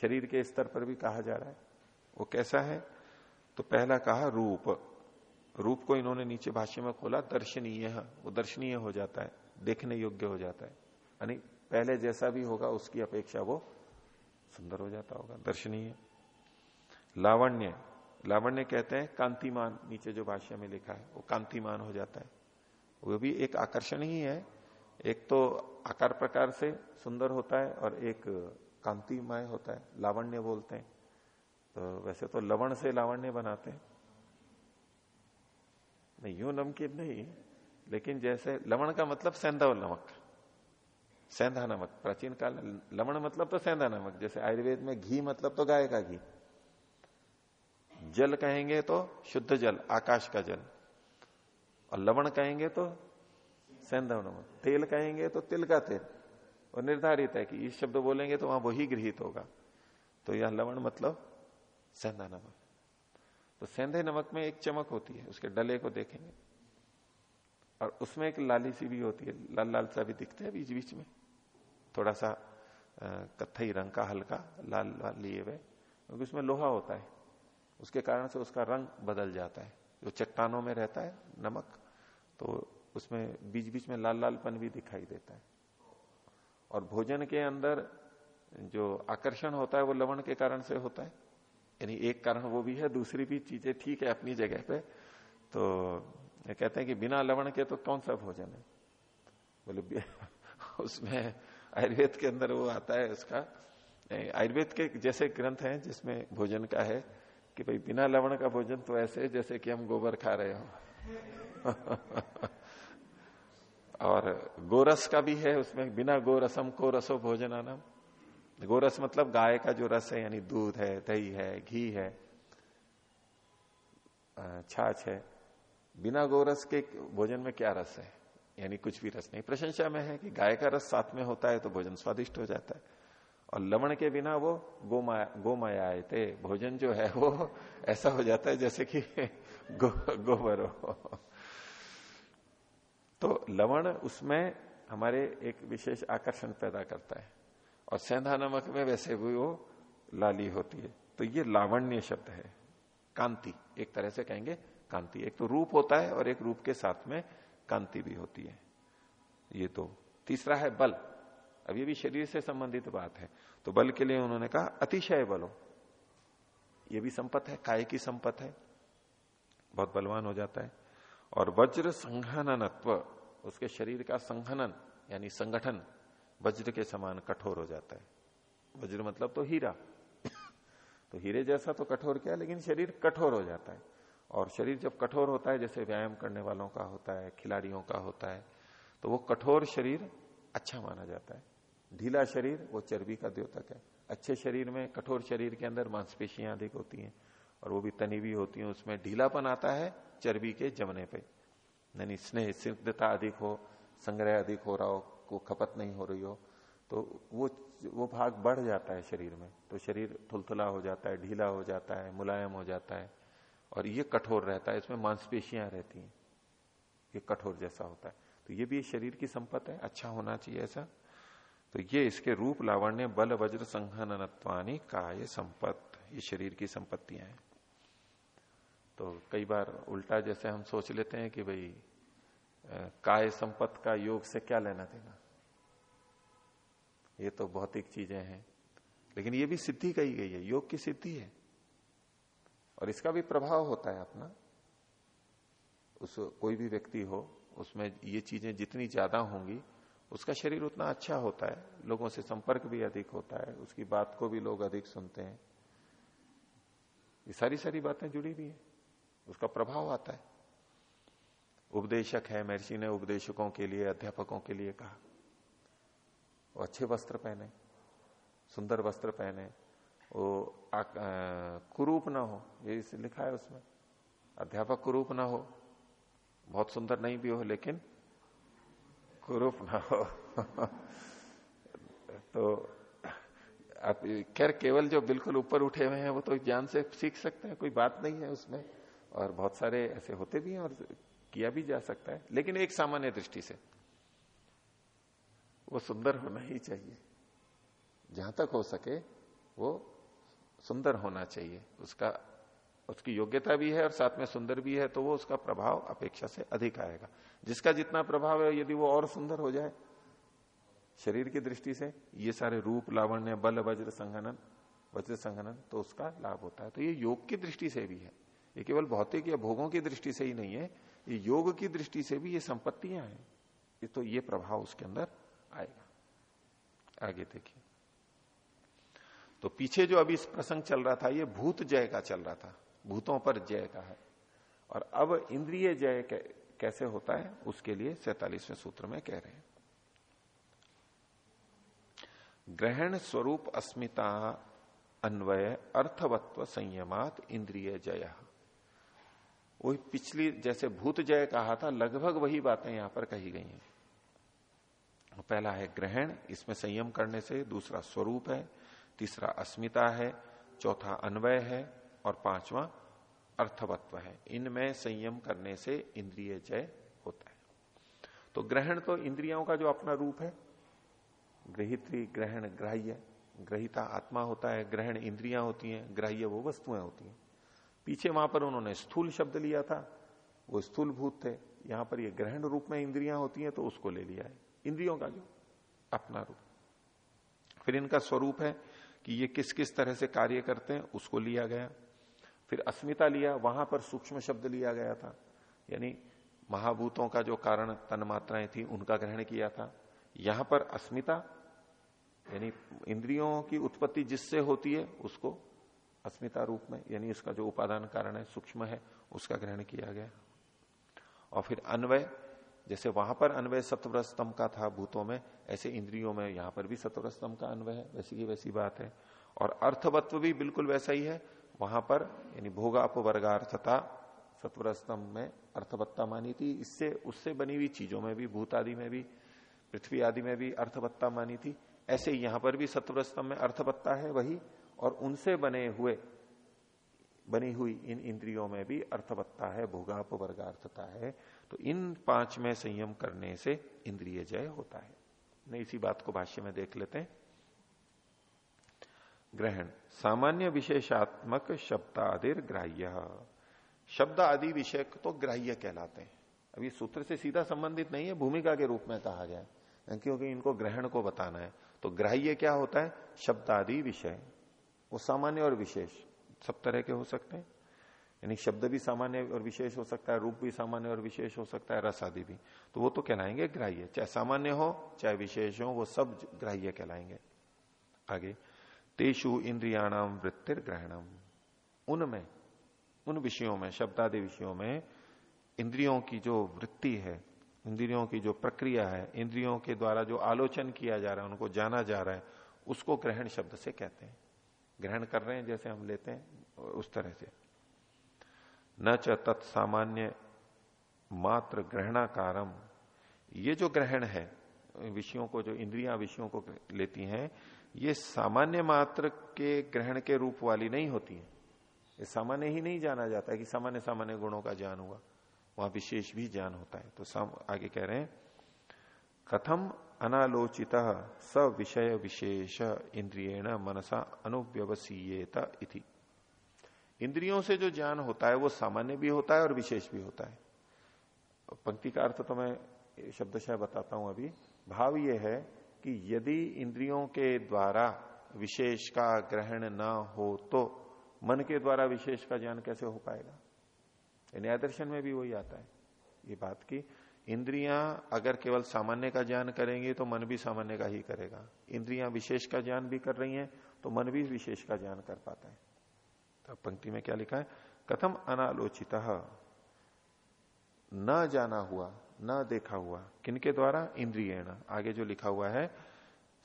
A: शरीर के स्तर पर भी कहा जा रहा है। वो कैसा है? तो पहला कहा रूप। रूप को इन्होंने नीचे भाष्य में खोला, दर्शनीय। वो दर्शनीय हो जाता है। देखने योग्य हो जाता है। यानी पहले जैसा भी होगा, उसकी अपेक्षा वो सुंदर हो जाता होगा। दर्शनीय। लावण्य। लावण्य कहते हैं, कांतिमान, नीचे जो भाष्य में लिखा है, वो कांतिमान हो जाता है। वो भी एक आकर्षण ही है। एक तो आकार प्रकार से सुंदर होता है और एक कांतिमय होता है, लावण्य बोलते हैं। तो वैसे तो लवण से लावण्य बनाते हैं। नहीं, यू नमकीन नहीं, लेकिन जैसे लवण का मतलब सेंधा नमक सेंधा नमक, प्राचीन काल, लवण मतलब तो सेंधा नमक, जैसे आयुर्वेद में घी मतलब तो गाय का घी। जल कहेंगे तो शुद्ध जल, आकाश का जल। और लवण कहेंगे तो सेंधव तेल कहेंगे तो तिल का तेल। और निर्धारित है कि इस शब्द बोलेंगे तो वहाँ वही गृहित होगा। तो यह लवण मतलब सेंधा नमक। तो सेंधे नमक में एक चमक होती है, उसके डले को देखेंगे। और उसमें एक लाली सी भी होती है, लाल लाल सा भी दिखते हैं बीच बीच में। थोड़ा सा कत्थई रंग का, हल्का, लाल लाल लिए हुए। क्योंकि उसमें लोहा होता है। उसके कारण से उसका रंग बदल जाता है। जो चट्टानों में रहता है, नमक तो उसमें बीच बीच में लाल लालपन भी दिखाई देता है। और भोजन के अंदर जो आकर्षण होता है, वो लवण के कारण से होता है। यानी एक कारण वो भी है, दूसरी भी चीज़ें ठीक है अपनी जगह पे। तो कहते हैं कि बिना लवण के तो कौन सा भोजन है? बोले उसमें आयुर्वेद के अंदर वो आता है उसका। आयुर्वेद के जैसे ग्रंथ हैं जिसमें भोजन का है कि भाई बिना लवण का भोजन तो ऐसे जैसे कि हम गोबर खा रहे हो। और गोरस का भी है, उसमें बिना गोरसम को रसो भोजन आना गोरस मतलब गाय का जो रस है, यानी दूध है, दही है, घी है छाछ है। बिना गोरस के भोजन में क्या रस है? यानी कुछ भी रस नहीं। प्रशंसा में है कि गाय का रस साथ में होता है तो भोजन स्वादिष्ट हो जाता है। और लवण के बिना वो गोमाया गोमाया थे भोजन जो है वो ऐसा हो जाता है जैसे कि गो, गोबर हो। तो लवण उसमें हमारे एक विशेष आकर्षण पैदा करता है। और सेंधा नमक में वैसे भी वो लाली होती है। तो ये लावण्य शब्द है। कांति एक तरह से कहेंगे कांति। एक तो रूप होता है और एक रूप के साथ में कांति भी होती है। ये तो तीसरा है बल। अब ये भी शरीर से संबंधित बात है। तो बल के लिए उन्होंने कहा, अतिशय बलो। ये भी संपत है, काय की संपत है। बहुत बलवान हो जाता है। और वज्र संघननत्व, उसके शरीर का संघनन, यानी संगठन, वज्र के समान कठोर हो जाता है। वज्र मतलब तो हीरा। तो हीरे जैसा तो कठोर क्या, लेकिन शरीर कठोर हो जाता है। और शरीर जब कठोर होता है, जैसे व्यायाम करने वालों का होता है, खिलाड़ियों का होता है तो वो कठोर शरीर अच्छा माना जाता है। ढीला शरीर, वो चर्बी का द्योतक है। अच्छे शरीर में, कठोर शरीर के अंदर मांसपेशियाँ अधिक होती हैं और वो भी तनी हुई होती हैं, उसमें ढीलापन आता है चर्बी के जमने पे। यानी स्नेह, सिद्धता अधिक हो, संग्रह अधिक हो रहा हो, को खपत नहीं हो रही हो तो वो वो भाग बढ़ जाता है शरीर में। तो शरीर थुलथुला हो जाता है, ढीला हो जाता है, मुलायम हो जाता है और ये कठोर रहता है, इसमें मांसपेशियाँ रहती हैं। ये कठोर जैसा होता है। तो ये भी शरीर की संपत्ति है अच्छा होना चाहिए ऐसा। तो ये इसके रूप लावण्य, बल, वज्र संघनत्वानी काय, संपत्त, ये शरीर की संपत्तियाँ हैं। तो कई बार उल्टा जैसे हम सोच लेते हैं कि भाई काय, संपत्त का योग से क्या लेना देना। ये तो भौतिक चीज़ें हैं, लेकिन ये भी सिद्धि कही गई है, योग की सिद्धि है। और इसका भी प्रभाव होता है अपना। उस कोई भी व्यक्ति हो, उसमें ये चीज़ें जितनी ज़्यादा होंगी उसका शरीर उतना अच्छा होता है लोगों से संपर्क भी अधिक होता है उसकी बात को भी लोग अधिक सुनते हैं। ये सारी सारी बातें जुड़ी हुई है उसका प्रभाव आता है। उपदेशक है महर्षि ने उपदेशकों के लिए अध्यापकों के लिए कहा। वो अच्छे वस्त्र पहने सुंदर वस्त्र पहने वो आ, आ, कुरूप ना हो ये लिखा है उसमें। अध्यापक कुरूप ना हो बहुत सुंदर नहीं भी हो लेकिन कुरूप ना हो तो आप खैर केवल जो बिल्कुल ऊपर उठे हुए हैं, वो तो ज्ञान से सीख सकते हैं, कोई बात नहीं है उसमें। और बहुत सारे ऐसे होते भी हैं और किया भी जा सकता है, लेकिन एक सामान्य दृष्टि से वो सुंदर होना ही चाहिए। जहाँ तक हो सके वो सुंदर होना चाहिए, उसका उसकी योग्यता भी है और साथ में सुंदर भी है तो वो उसका प्रभाव अपेक्षा से अधिक आएगा। जिसका जितना प्रभाव है, यदि वो और सुंदर हो जाए, शरीर की दृष्टि से ये सारे रूप, लावण्य, बल, वज्र संघनन वज्र संघनन तो उसका लाभ होता है। तो ये योग की दृष्टि से भी है। ये केवल भौतिक या भोगों की दृष्टि से ही नहीं है, ये योग की दृष्टि से भी ये संपत्तियाँ हैं। ये तो ये प्रभाव उसके अंदर आएगा। आगे देखिए। तो पीछे जो अभी प्रसंग चल रहा था, ये भूत जय का चल रहा था। भूतों पर जय का है। और अब इंद्रिय जय कैसे होता है, उसके लिए सैतालीसवें सूत्र में कह रहे हैं। ग्रहण स्वरूप अस्मिता अन्वय अर्थवत्व संयमात इंद्रिय जय। वही पिछली, जैसे भूत जय कहा था, लगभग वही बातें यहाँ पर कही गई हैं। पहला है ग्रहण, इसमें संयम करने से दूसरा स्वरूप है, तीसरा अस्मिता है, चौथा अन्वय है और पांचवा अर्थवत्व है। इनमें संयम करने से इंद्रिय जय होता है। तो ग्रहण तो इंद्रियों का जो अपना रूप है ग्रहित्री ग्रहण, ग्राह्य, ग्रहिता आत्मा होता है, ग्रहण इंद्रियाँ होती हैं, ग्राह्य वो वस्तुएँ होती हैं। पीछे वहाँ पर उन्होंने स्थूल शब्द लिया था, वो स्थूल भूत थे, यहाँ पर ये ग्रहण रूप में इंद्रियाँ होती हैं तो उसको ले लिया है। इंद्रियों का जो अपना रूप। फिर इनका स्वरूप है कि ये किस किस तरह से कार्य करते हैं, उसको लिया गया। फिर अस्मिता लिया, वहाँ पर सूक्ष्म शब्द लिया गया था। यानी महाभूतों का जो कारण तन मात्राएँ थी, उनका ग्रहण किया था। यहाँ पर अस्मिता, यानी इंद्रियों की उत्पत्ति जिससे होती है, उसको अस्मिता रूप में, यानी उसका जो उपादान कारण है, सूक्ष्म है, उसका ग्रहण किया गया। और फिर अन्वय, जैसे वहाँ पर अन्वय सत्वर स्तंभ का था भूतों में, ऐसे इंद्रियों में यहाँ पर भी सत्वर स्तंभ का अन्वय है, वैसी की वैसी बात है। और अर्थवत्व भी बिल्कुल वैसा ही है वहाँ पर, यानी भोगापवर्गार्थता सत्वर स्तंभ में अर्थवत्ता मानी थी। इससे, उससे बनी हुई चीज़ों में भी, भूत आदि में भी, पृथ्वी आदि में भी अर्थवत्ता मानी थी। ऐसे यहाँ पर भी सत्वर स्तंभ में अर्थवत्ता है वही, और उनसे बने हुए, बनी हुई इन इंद्रियों में भी अर्थवत्ता है भोगाप वर्गार्थता है। तो इन पाँच में संयम करने से इंद्रिय जय होता है। इसी बात को भाष्य में देख लेते हैं। ग्रहण। सामान्य विशेषात्मक शब्द शब्दादिर ग्राह्य शब्द आदि विषय तो ग्राह्य कहलाते हैं। अभी सूत्र से सीधा संबंधित नहीं है, भूमिका के रूप में कहा है क्योंकि इनको ग्रहण को बताना है। तो ग्राह्य क्या होता है? शब्द आदि विषय। वो सामान्य और विशेष। सब तरह के हो सकते हैं। यानी शब्द भी सामान्य और विशेष हो सकता है, रूप भी सामान्य और विशेष हो सकता है, रस आदि भी। तो वो तो कहलाएँगे ग्राह्य। चाहे सामान्य हो, चाहे विशेष हो, वो सब ग्राह्य कहलाएँगे। आगे। तेषु इंद्रियाणाम वृत्तिर ग्रहणम उनमें, उन विषयों में, शब्दादि विषयों में इंद्रियों की जो वृत्ति है, इंद्रियों की जो प्रक्रिया है, इंद्रियों के द्वारा जो आलोचन किया जा रहा है, उनको जाना जा रहा है, उसको ग्रहण शब्द से कहते हैं। ग्रहण कर रहे हैं जैसे हम लेते हैं, उस तरह से। न च तत्सामान्य मात्र ग्रहणाकारम। ये जो ग्रहण है, विषयों को, जो इंद्रियाँ विषयों को लेती हैं ये सामान्य मात्र के ग्रहण के रूप वाली नहीं होती है। ये सामान्य ही नहीं जाना जाता है कि सामान्य सामान्य गुणों का ज्ञान हुआ। वहाँ विशेष भी ज्ञान होता है। तो सम आगे कह रहे हैं, कथम अनालोचित स विषय विशेष इंद्रियण मनसा अनुव्यवसीयता इति। इंद्रियों से जो ज्ञान होता है, वो सामान्य भी होता है और विशेष भी होता है। पंक्ति का अर्थ तो मैं शब्दशः बताता हूँ अभी। भाव ये है कि यदि इंद्रियों के द्वारा विशेष का ग्रहण न हो तो मन के द्वारा विशेष का ज्ञान कैसे हो पाएगा? न्याय दर्शन में भी वही आता है। ये बात की इंद्रियाँ अगर केवल सामान्य का ज्ञान करेंगे तो मन भी सामान्य का ही करेगा। इंद्रियाँ विशेष का ज्ञान भी कर रही हैं तो मन भी विशेष का ज्ञान कर पाता है। तो पंक्ति में क्या लिखा है? कथम अनालोचित न जाना हुआ न देखा हुआ। किनके द्वारा? इंद्रियण। आगे जो लिखा हुआ है,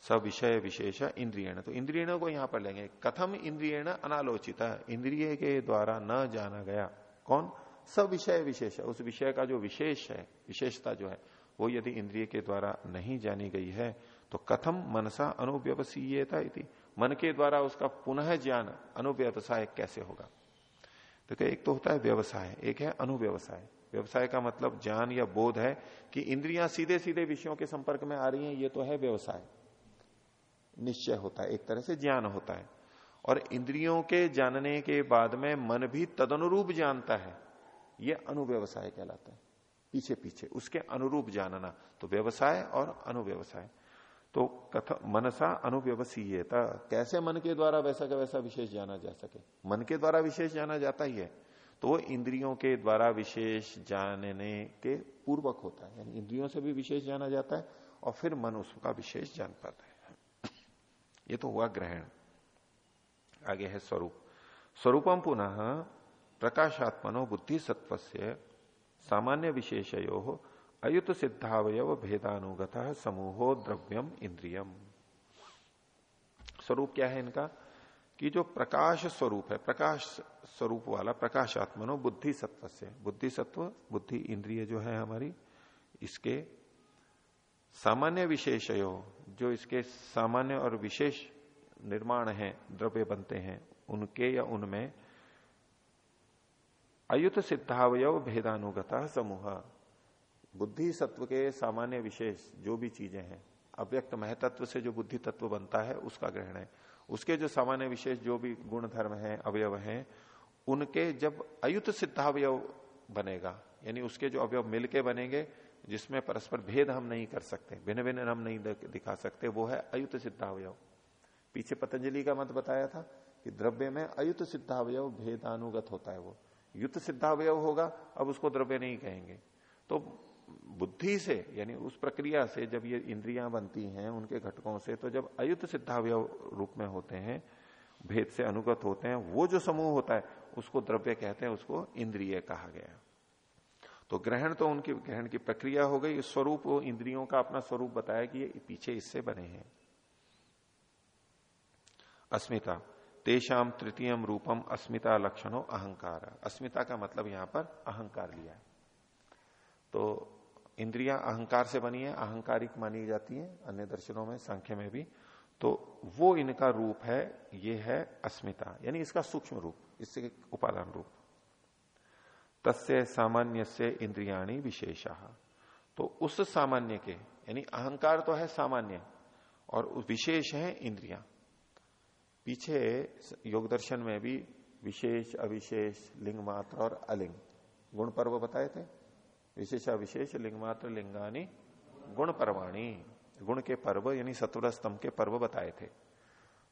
A: सविषय विशेष इंद्रियण। तो इंद्रियणों को यहाँ पर लेंगे। कथम इंद्रियण अनालोचित। इंद्रिय के द्वारा न जाना गया। कौन? सब विषय विशेष। उस विषय का जो विशेष है, विशेषता जो है, वो यदि इंद्रिय के द्वारा नहीं जानी गई है तो कथम मनसा अनुव्यवसीयता मन के द्वारा उसका पुनः ज्ञान अनुव्यवसाय कैसे होगा? तो एक तो होता है व्यवसाय, एक है अनुव्यवसाय। व्यवसाय का मतलब ज्ञान या बोध है कि इंद्रियाँ सीधे सीधे विषयों के संपर्क में आ रही हैं, ये तो है व्यवसाय। निश्चय होता है, एक तरह से ज्ञान होता है। और इंद्रियों के जानने के बाद में मन भी तदनुरूप जानता है, ये अनुव्यवसाय कहलाता है पीछे पीछे उसके अनुरूप जानना तो व्यवसाय और अनुव्यवसाय। तो कथ मनसा अनुव्यवसीयता, कैसे मन के द्वारा वैसा का वैसा विशेष जाना जा सके? मन के द्वारा विशेष जाना जाता ही है। तो इंद्रियों के द्वारा विशेष जानने के पूर्वक होता है। यानी इंद्रियों से भी विशेष जाना जाता है और फिर मन उसका विशेष जान पाता है। ये तो हुआ ग्रहण। आगे है स्वरूप। स्वरूपम पुनः प्रकाशात्मनो बुद्धि सत्व से सामान्य विशेषयो अयुत सिद्धावय भेदानुगत समूहो द्रव्यम इंद्रियम। स्वरूप क्या है इनका? कि जो प्रकाश स्वरूप है, प्रकाश स्वरूप वाला, प्रकाशात्मनो बुद्धि सत्व से। बुद्धि सत्व, बुद्धि इंद्रिय जो है हमारी, इसके सामान्य विशेषयो, जो इसके सामान्य और विशेष निर्माण है, द्रव्य बनते हैं, उनके या उनमें अयुत सिद्धावय भेदानुगता समूह। बुद्धि सत्व के सामान्य विशेष जो भी चीज़ें हैं, अव्यक्त महतत्व से जो बुद्धि तत्व बनता है, उसका ग्रहण है। उसके जो सामान्य विशेष जो भी गुण धर्म है, अवयव है, उनके जब अयुत सिद्धावयव बनेगा, यानी उसके जो अवयव मिलके बनेंगे, जिसमें परस्पर भेद हम नहीं कर सकते भिन्न भिन्न हम नहीं दिखा सकते, वो है अयुत सिद्धावयव। पीछे पतंजलि का मत बताया था कि द्रव्य में अयुत सिद्धावयव भेदानुगत होता है वो। युद्ध सिद्धावय होगा, अब उसको द्रव्य नहीं कहेंगे। तो बुद्धि से, यानी उस प्रक्रिया से जब ये इंद्रियाँ बनती हैं उनके घटकों से तो जब अयुत सिद्धावय रूप में होते हैं, भेद से अनुगत होते हैं, वो जो समूह होता है, उसको द्रव्य कहते हैं, उसको इंद्रिय कहा गया तो ग्रहण तो उनकी, ग्रहण की प्रक्रिया हो गई, स्वरूप इंद्रियों का अपना स्वरूप बताया कि ये पीछे इससे बने हैं। अस्मिता तेषाम तृतीयम रूपम अस्मिता लक्षणों अहंकार। अस्मिता का मतलब यहाँ पर अहंकार लिया है। तो इंद्रिया अहंकार से बनी है, अहंकारिक मानी जाती है, अन्य दर्शनों में, संख्या में भी। तो वो इनका रूप है, ये है अस्मिता, यानी इसका सूक्ष्म रूप, इससे उपादान रूप। तस्य सामान्य से इंद्रियाणी विशेषा। तो उस सामान्य के, यानी अहंकार तो है सामान्य, और विशेष है इंद्रिया। पीछे योग दर्शन में भी विशेष, अविशेष लिंग मात्र और अलिंग गुण पर्व बताए थे। विशेष अविशेष लिंग मात्र लिंगानी गुण परवाणी गुण के पर्व यानी सत्वर स्तंभ के पर्व बताए थे।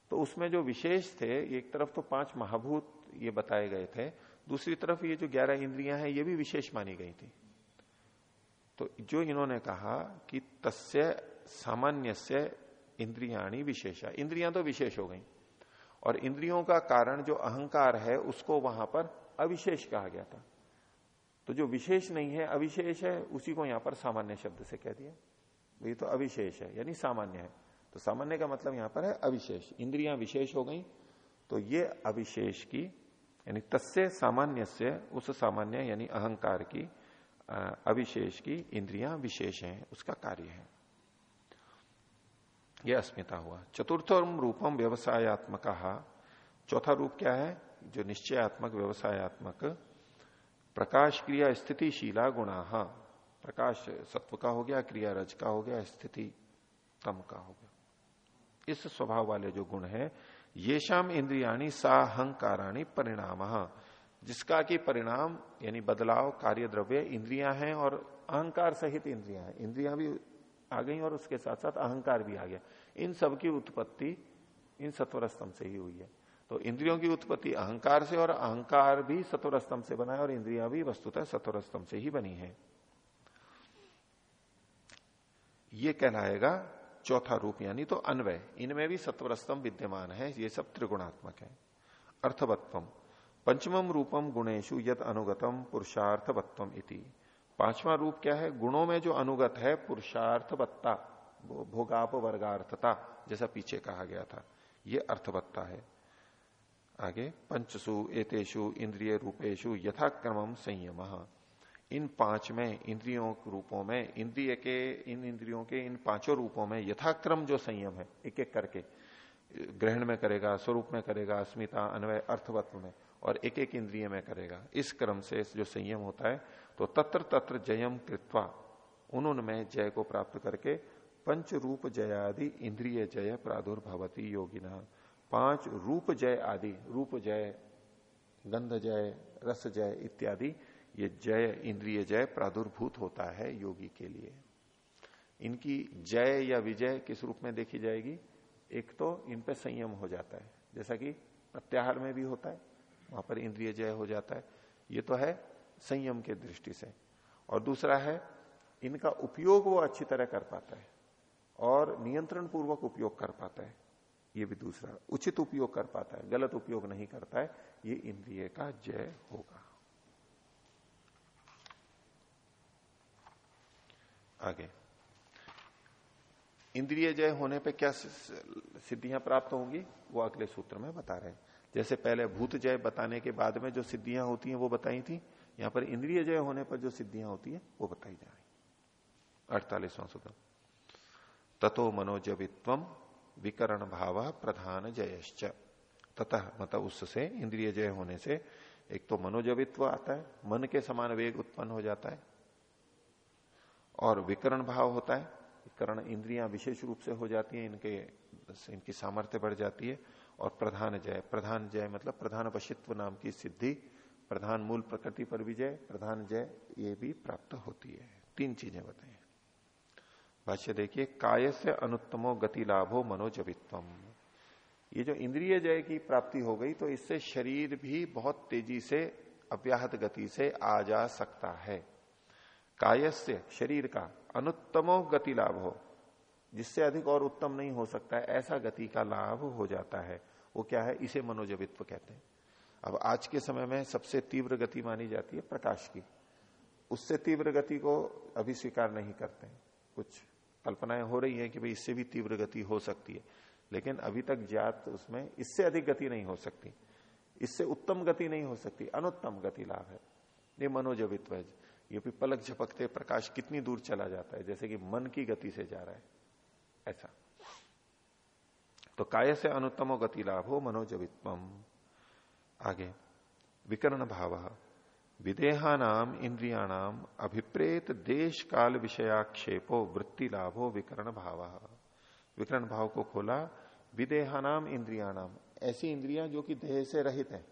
A: तो उसमें जो विशेष थे, एक तरफ़ तो पाँच महाभूत ये बताए गए थे, दूसरी तरफ़ ये जो ग्यारह इंद्रियाँ हैं, ये भी विशेष मानी गई थी। तो जो इन्होंने कहा कि तस्य सामान्य से इंद्रियाणी विशेषा। इंद्रियाँ तो विशेष हो गई। और इंद्रियों का कारण जो अहंकार है, उसको वहाँ पर अविशेष कहा गया था। तो जो विशेष नहीं है, अविशेष है, उसी को यहाँ पर सामान्य शब्द से कह दिया। ये तो अविशेष है, यानी सामान्य है। तो सामान्य का मतलब यहाँ पर है अविशेष। इंद्रियाँ विशेष हो गई तो ये अविशेष की, यानी तस्य सामान्य से उस सामान्य, यानी अहंकार की अविशेष की इंद्रियाँ विशेष हैं, उसका कार्य है। यह अस्मिता हुआ। चतुर्थम रूपम व्यवसायत्मक। चौथा रूप क्या है? जो निश्चयात्मक, व्यवसायत्मक प्रकाश क्रिया स्थितिशीला गुणा। प्रकाश सत्व का हो गया, क्रिया रज का हो गया, स्थिति तम का हो गया। इस स्वभाव वाले जो गुण है, ये शाम इंद्रियाणी साहंकाराणी परिणाम। जिसका कि परिणाम, यानी बदलाव कार्य द्रव्य इंद्रिया हैं और अहंकार सहित इंद्रिया हैं। इंद्रिया भी आ गई और उसके साथ साथ अहंकार भी आ गया। इन सब की उत्पत्ति इन सत्वर स्तंभ से ही हुई है। तो इंद्रियों की उत्पत्ति अहंकार से और अहंकार भी सत्वर स्तंभ से बना है और इंद्रिया भी वस्तुतः सत्वर स्तंभ से ही बनी है। ये कहलाएगा चौथा रूप, यानी तो अन्वय। इनमें भी सत्वरस्तम विद्यमान है, ये सब त्रिगुणात्मक है। अर्थवत्वम पंचमम रूपम गुणेशु यद अनुगतम पुरुषार्थवत्वम इति। पांचवा रूप क्या है? गुणों में जो अनुगत है, पुरुषार्थवत्ता भोगाप वर्गार्थता जैसा पीछे कहा गया था। ये अर्थवत्ता है। आगे, पंचसु, एतेषु, इंद्रिय रूपेशु यथाक्रम संयम। इन पाँच में, इंद्रियों रूपों में, इंद्रिय के, इन इंद्रियों के इन पाँचों रूपों में यथाक्रम जो संयम है एक एक करके, ग्रहण में करेगा, स्वरूप में करेगा, अस्मिता, अन्वय अर्थवत्व में, और एक एक इंद्रिय में करेगा। इस क्रम से जो संयम होता है तो तत्र तत्र जयम कृत्वा उनमें जय को प्राप्त करके पंच रूप जयादि इंद्रिय जय प्रादुर्भवती योगिना। पाँच रूप जय आदि, रूप जय, गंध जय, रस जय इत्यादि, ये जय, इंद्रिय जय प्रादुर्भूत होता है योगी के लिए। इनकी जय या विजय किस रूप में देखी जाएगी? एक तो इन पे संयम हो जाता है। जैसा कि प्रत्याहार में भी होता है, वहाँ पर इंद्रिय जय हो जाता है। ये तो है संयम के दृष्टि से। और दूसरा है, इनका उपयोग वो अच्छी तरह कर पाता है और नियंत्रण पूर्वक उपयोग कर पाता है। ये भी दूसरा, उचित उपयोग कर पाता है, गलत उपयोग नहीं करता है, ये इंद्रिय का जय होगा। आगे। इंद्रिय जय होने पे क्या सिद्धियाँ प्राप्त होंगी? वो अगले सूत्र में बता रहे हैं। जैसे पहले भूत जय बताने के बाद में जो सिद्धियाँ होती हैं, वो बताई थी, यहाँ पर इंद्रिय जय होने पर जो सिद्धियाँ होती है, वो बताई जा रही अड़तालीसवां सूत्र। ततो मनोजवित्व विकरण भाव प्रधान जयश्च ततः मतलब उससे इंद्रिय जय होने से, एक तो मनोजवित्व आता है, मन के समान वेग उत्पन्न हो जाता है। और विकरण भाव होता है विकरण इंद्रियाँ विशेष रूप से हो जाती हैं, इनके, इनकी सामर्थ्य बढ़ जाती है, और प्रधान जय प्रधान जय मतलब प्रधान वशित्व नाम की सिद्धि, प्रधान मूल प्रकृति पर विजय प्रधान जय ये भी प्राप्त होती है। तीन चीज़ें बताइए भाष्य देखिए काय से अनुत्तमो गति लाभो मनोजवित्व ये जो इंद्रिय जय की प्राप्ति हो गई तो इससे शरीर भी बहुत तेज़ी से, अव्याहत गति से आ जा सकता है। कायस्य, शरीर का अनुत्तमो गति लाभ हो, जिससे अधिक और उत्तम नहीं हो सकता है, ऐसा गति का लाभ हो जाता है। वो क्या है? इसे मनोजवित्व कहते हैं। अब आज के समय में सबसे तीव्र गति मानी जाती है प्रकाश की। उससे तीव्र गति को अभी स्वीकार नहीं करते कुछ कल्पनाएँ हो रही है कि भाई इससे भी तीव्र गति हो सकती है। लेकिन अभी तक ज्ञात उसमें इससे अधिक गति नहीं हो सकती। इससे उत्तम गति नहीं हो सकती। अनुत्तम गति लाभ है। ये मनोजवित्व है। ये भी पलक झपकते प्रकाश कितनी दूर चला जाता है, जैसे कि मन की गति से जा रहा है। ऐसा। तो काय से अनुत्तमो गति लाभ हो मनोजवित्व आगे। विकरण भाव। विदेहानाम इंद्रियाणाम अभिप्रेत देश काल विषयाक्षेपो, वृत्ति लाभो, विकरण भाव। विकरण भाव को खोला विदेहा नाम इंद्रिया नाम ऐसी इंद्रियाँ जो कि देह से रहित है।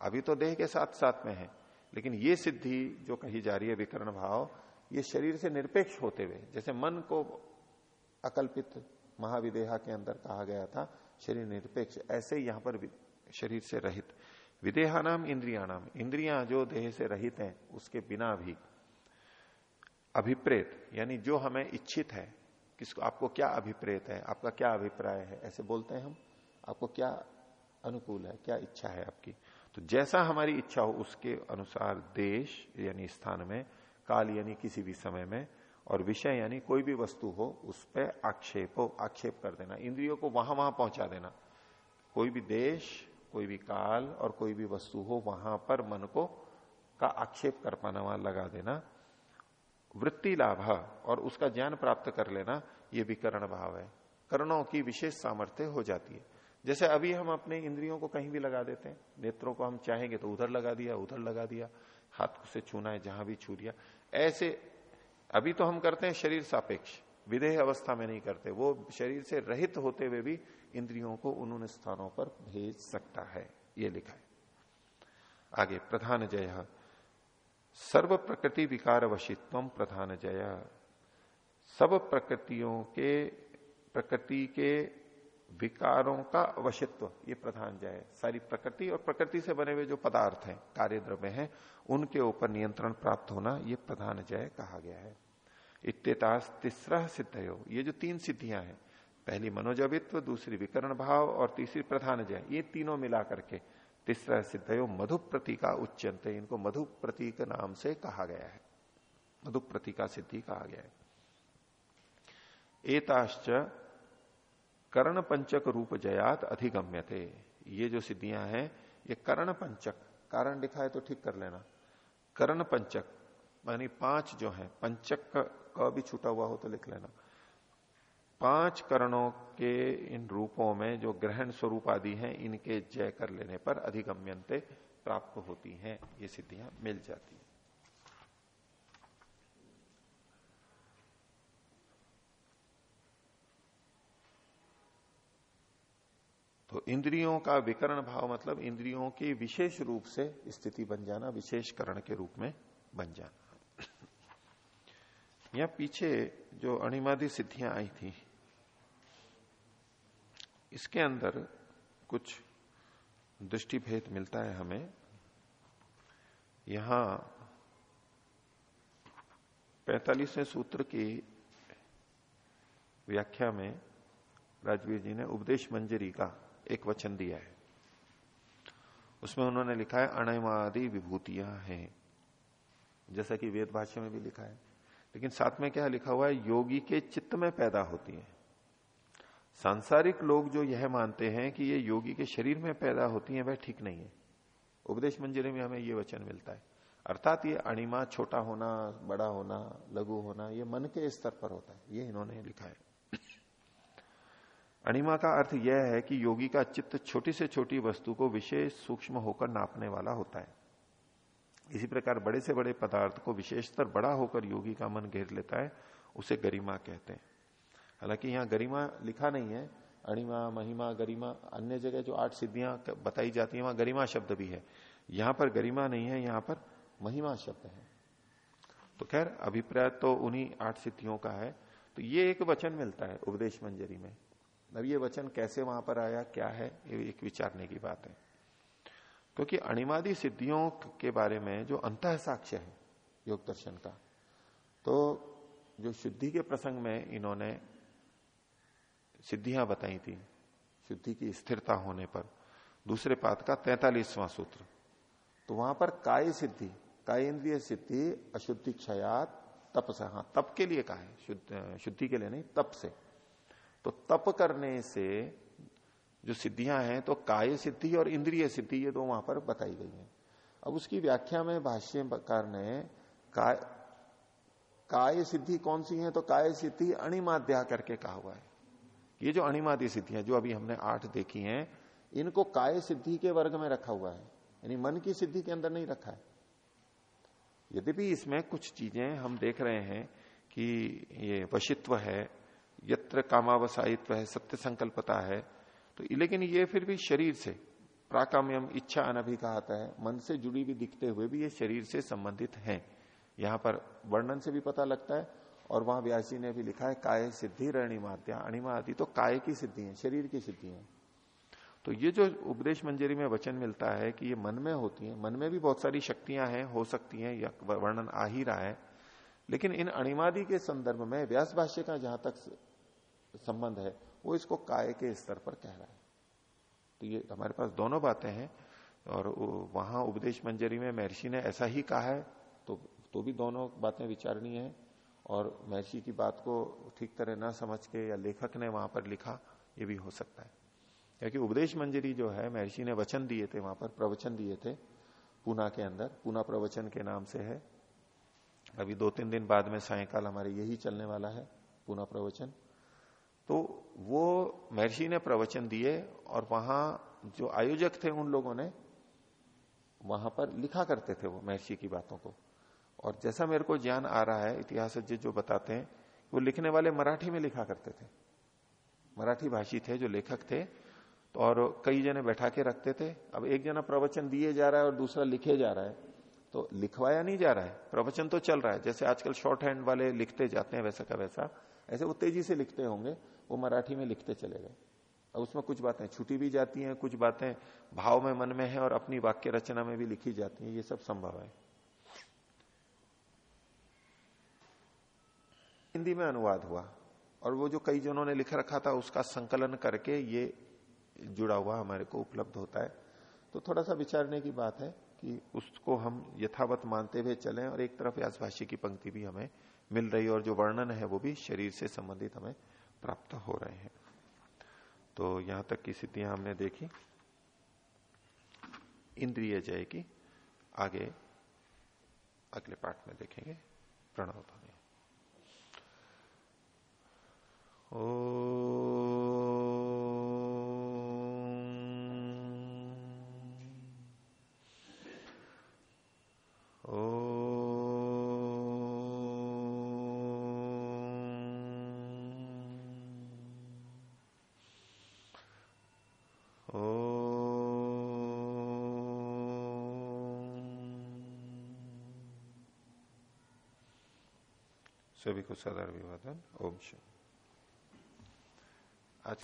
A: अभी तो देह के साथ साथ में है, लेकिन ये सिद्धि जो कही जा रही है, विकरण भाव, ये शरीर से निरपेक्ष होते हुए, जैसे मन को अकल्पित महाविदेहा के अंदर कहा गया था, शरीर निरपेक्ष, ऐसे यहाँ पर शरीर से रहित। विदेहानाम इंद्रियाणाम। इंद्रिया जो देह से रहित हैं, उसके बिना भी अभिप्रेत, यानी जो हमें इच्छित है, किसको, आपको क्या अभिप्रेत है, आपका क्या अभिप्राय है, ऐसे बोलते हैं हम। आपको क्या अनुकूल है, क्या इच्छा है आपकी? तो जैसा हमारी इच्छा हो, उसके अनुसार देश, यानी स्थान में, काल, यानी किसी भी समय में, और विषय, यानी कोई भी वस्तु हो, उस पर आक्षेप हो, आक्षेप कर देना। इंद्रियों को वहाँ वहाँ पहुँचा देना। कोई भी देश कोई भी काल और कोई भी वस्तु हो, वहाँ पर मन को का आक्षेप कर पाना, वहाँ लगा देना। वृत्ति लाभ और उसका ज्ञान प्राप्त कर लेना, ये भी करण भाव है। करणों की विशेष सामर्थ्य हो जाती है। जैसे अभी हम अपने इंद्रियों को कहीं भी लगा देते हैं, नेत्रों को हम चाहेंगे तो उधर लगा दिया, उधर लगा दिया, हाथ से छूना है, जहाँ भी छू दिया ऐसे, अभी तो हम करते हैं शरीर सापेक्ष, विदेह अवस्था में नहीं करते। वो शरीर से रहित होते हुए भी इंद्रियों को उन स्थानों पर भेज सकता है, ये लिखा है। आगे, प्रधान जय, सर्व प्रकृति विकार वशित्व प्रधान जय। सब प्रकृतियों के, प्रकृति के विकारों का वशित्व ये प्रधान जय। सारी प्रकृति और प्रकृति से बने हुए जो पदार्थ हैं कार्य द्रव्य हैं, उनके ऊपर नियंत्रण प्राप्त होना, ये प्रधान जय कहा गया है। इत्यतास तीसरा सिद्ध ये जो तीन सिद्धियाँ हैं पहली मनोजवित्व, दूसरी विकरण भाव और तीसरी प्रधान जय। ये तीनों मिला करके तीसरा सिद्ध हो मधु प्रतीका उच्चनते इनको मधु प्रतीक नाम से कहा गया है। मधु प्रतीका सिद्धि कहा गया है। एताश्च कर्ण पंचक रूप जयात अधिगम्य थे ये जो सिद्धियाँ हैं, ये कर्ण पंचक कारण लिखा है तो ठीक कर लेना। कर्ण पंचक मानी पाँच जो है, पंचक का भी छूटा हुआ हो तो लिख लेना। पाँच करणों के इन रूपों में जो ग्रहण स्वरूप आदि हैं, इनके जय कर लेने पर अधिगम्यंते प्राप्त होती हैं, ये सिद्धियाँ मिल जाती हैं। तो इंद्रियों का विकरण भाव मतलब इंद्रियों की विशेष रूप से स्थिति बन जाना, विशेष करण के रूप में बन जाना। यह पीछे जो अणिमादि सिद्धियाँ आई थी इसके अंदर कुछ दृष्टि भेद मिलता है हमें। यहाँ पैतालीसवें सूत्र की व्याख्या में राजवीर जी ने उपदेश मंजरी का एक वचन दिया है। उसमें उन्होंने लिखा है अणमादि विभूतियाँ हैं। जैसा कि वेद भाषा में भी लिखा है। लेकिन साथ में क्या लिखा हुआ है, योगी के चित्त में पैदा होती है। सांसारिक लोग जो यह मानते हैं कि ये योगी के शरीर में पैदा होती हैं, वह ठीक नहीं है। उपदेश मंजरी में हमें ये वचन मिलता है। अर्थात ये अणिमा छोटा होना, बड़ा होना, लघु होना, ये मन के स्तर पर होता है। ये इन्होंने लिखा है। अणिमा का अर्थ यह है कि योगी का चित्त छोटी से छोटी वस्तु को विशेष सूक्ष्म होकर नापने वाला होता है। इसी प्रकार बड़े से बड़े पदार्थ को विशेषतर बड़ा होकर योगी का मन घेर लेता है, उसे गरिमा कहते हैं। हालाँकि यहाँ गरिमा लिखा नहीं है, अणिमा, महिमा, गरिमा, अन्य जगह जो आठ सिद्धियाँ बताई जाती है, वहाँ गरिमा शब्द भी है। यहाँ पर गरिमा नहीं है, यहाँ पर महिमा शब्द है। तो खैर, अभिप्राय तो उन्हीं आठ सिद्धियों का है। तो ये एक वचन मिलता है उपदेश मंजरी में। अब ये वचन कैसे वहाँ पर आया, क्या है, ये एक विचारने की बात है। क्योंकि अणिमादी सिद्धियों के बारे में जो अंत साक्ष्य है योग दर्शन का तो जो शुद्धि के प्रसंग में इन्होंने सिद्धियाँ बताई थी शुद्धि की स्थिरता होने पर। दूसरे पात का तैतालीसवां सूत्र। तो वहाँ पर काय सिद्धि काय इंद्रिय सिद्धि अशुद्धि क्षयात तप से। हाँ तप के लिए कहा है शुद्ध, शुद्धि के लिए नहीं तप से। तो तप करने से जो सिद्धियाँ हैं तो काय सिद्धि और इंद्रिय सिद्धि ये दो वहाँ पर बताई गई हैं। अब उसकी व्याख्या में भाष्यकार ने काय काय सिद्धि कौन सी है तो काय सिद्धि अणिमाध्या करके कहा हुआ है। ये जो अणिमादि सिद्धियाँ जो अभी हमने आठ देखी हैं, इनको काय सिद्धि के वर्ग में रखा हुआ है? यानी मन की सिद्धि के अंदर नहीं रखा है। यद्यपि इसमें कुछ चीज़ें हम देख रहे हैं कि ये वशित्व है, यत्र कामावसायित्व है, सत्य संकल्पता है तो लेकिन ये फिर भी शरीर से, प्राकाम्यम इच्छा अनभिघात है, मन से जुड़ी हुई दिखते हुए भी ये शरीर से संबंधित है। यहाँ पर वर्णन से भी पता लगता है और वहाँ व्यासी ने भी लिखा है, काय सिद्धि रणिमाद्या अणिमा आदि। तो काय की सिद्धि है, शरीर की सिद्धि है। तो ये जो उपदेश मंजरी में वचन मिलता है कि ये मन में होती है, मन में भी बहुत सारी शक्तियाँ हैं, हो सकती हैं, या वर्णन आ ही रहा है। लेकिन इन अणिमादि के संदर्भ में व्यास भाष्य का जहाँ तक संबंध है, वो इसको काय के स्तर पर कह रहा है। तो ये हमारे पास दोनों बातें हैं, और वहाँ उपदेश मंजरी में महर्षि ने ऐसा ही कहा है तो तो भी दोनों बातें विचारणीय है। और महर्षि की बात को ठीक तरह ना समझ के या लेखक ने वहाँ पर लिखा, ये भी हो सकता है। क्योंकि उपदेश मंजरी जो है, महर्षि ने वचन दिए थे, वहाँ पर प्रवचन दिए थे, पूना के अंदर। पूना प्रवचन के नाम से है। अभी दो तीन दिन बाद में सायकाल हमारे यही चलने वाला है, पूना प्रवचन। तो वो महर्षि ने प्रवचन दिए और वहाँ जो आयोजक थे उन लोगों ने, वहाँ पर लिखा करते थे वो महर्षि की बातों को। और जैसा मेरे को ज्ञान आ रहा है इतिहास जो बताते हैं, वो लिखने वाले मराठी में लिखा करते थे। मराठी भाषी थे जो लेखक थे तो और कई जने बैठा के रखते थे। अब एक जना प्रवचन दिए जा रहा है और दूसरा लिखे जा रहा है। तो लिखवाया नहीं जा रहा है, प्रवचन तो चल रहा है। जैसे आजकल शॉर्ट हैंड वाले लिखते जाते हैं वैसा का वैसा। ऐसे वो तेज़ी से लिखते होंगे, वो मराठी में लिखते चले गए। अब उसमें कुछ बातें छुटी भी जाती हैं, कुछ बातें भाव में मन में है और अपनी वाक्य रचना में भी लिखी जाती है, ये सब संभव है। हिंदी में अनुवाद हुआ और वो जो कई जनों ने लिख रखा था उसका संकलन करके ये जुड़ा हुआ हमारे को उपलब्ध होता है। तो थोड़ा सा विचारने की बात है कि उसको हम यथावत मानते हुए चलें और एक तरफ़ व्यासभाषी की पंक्ति भी हमें मिल रही और जो वर्णन है वो भी शरीर से संबंधित हमें प्राप्त हो रहे हैं। तो यहाँ तक की स्थितियाँ हमने देखी। इंद्रिय जय की आगे अगले पाठ में देखेंगे। प्रणव सभी को सदर विवादन ओम शांति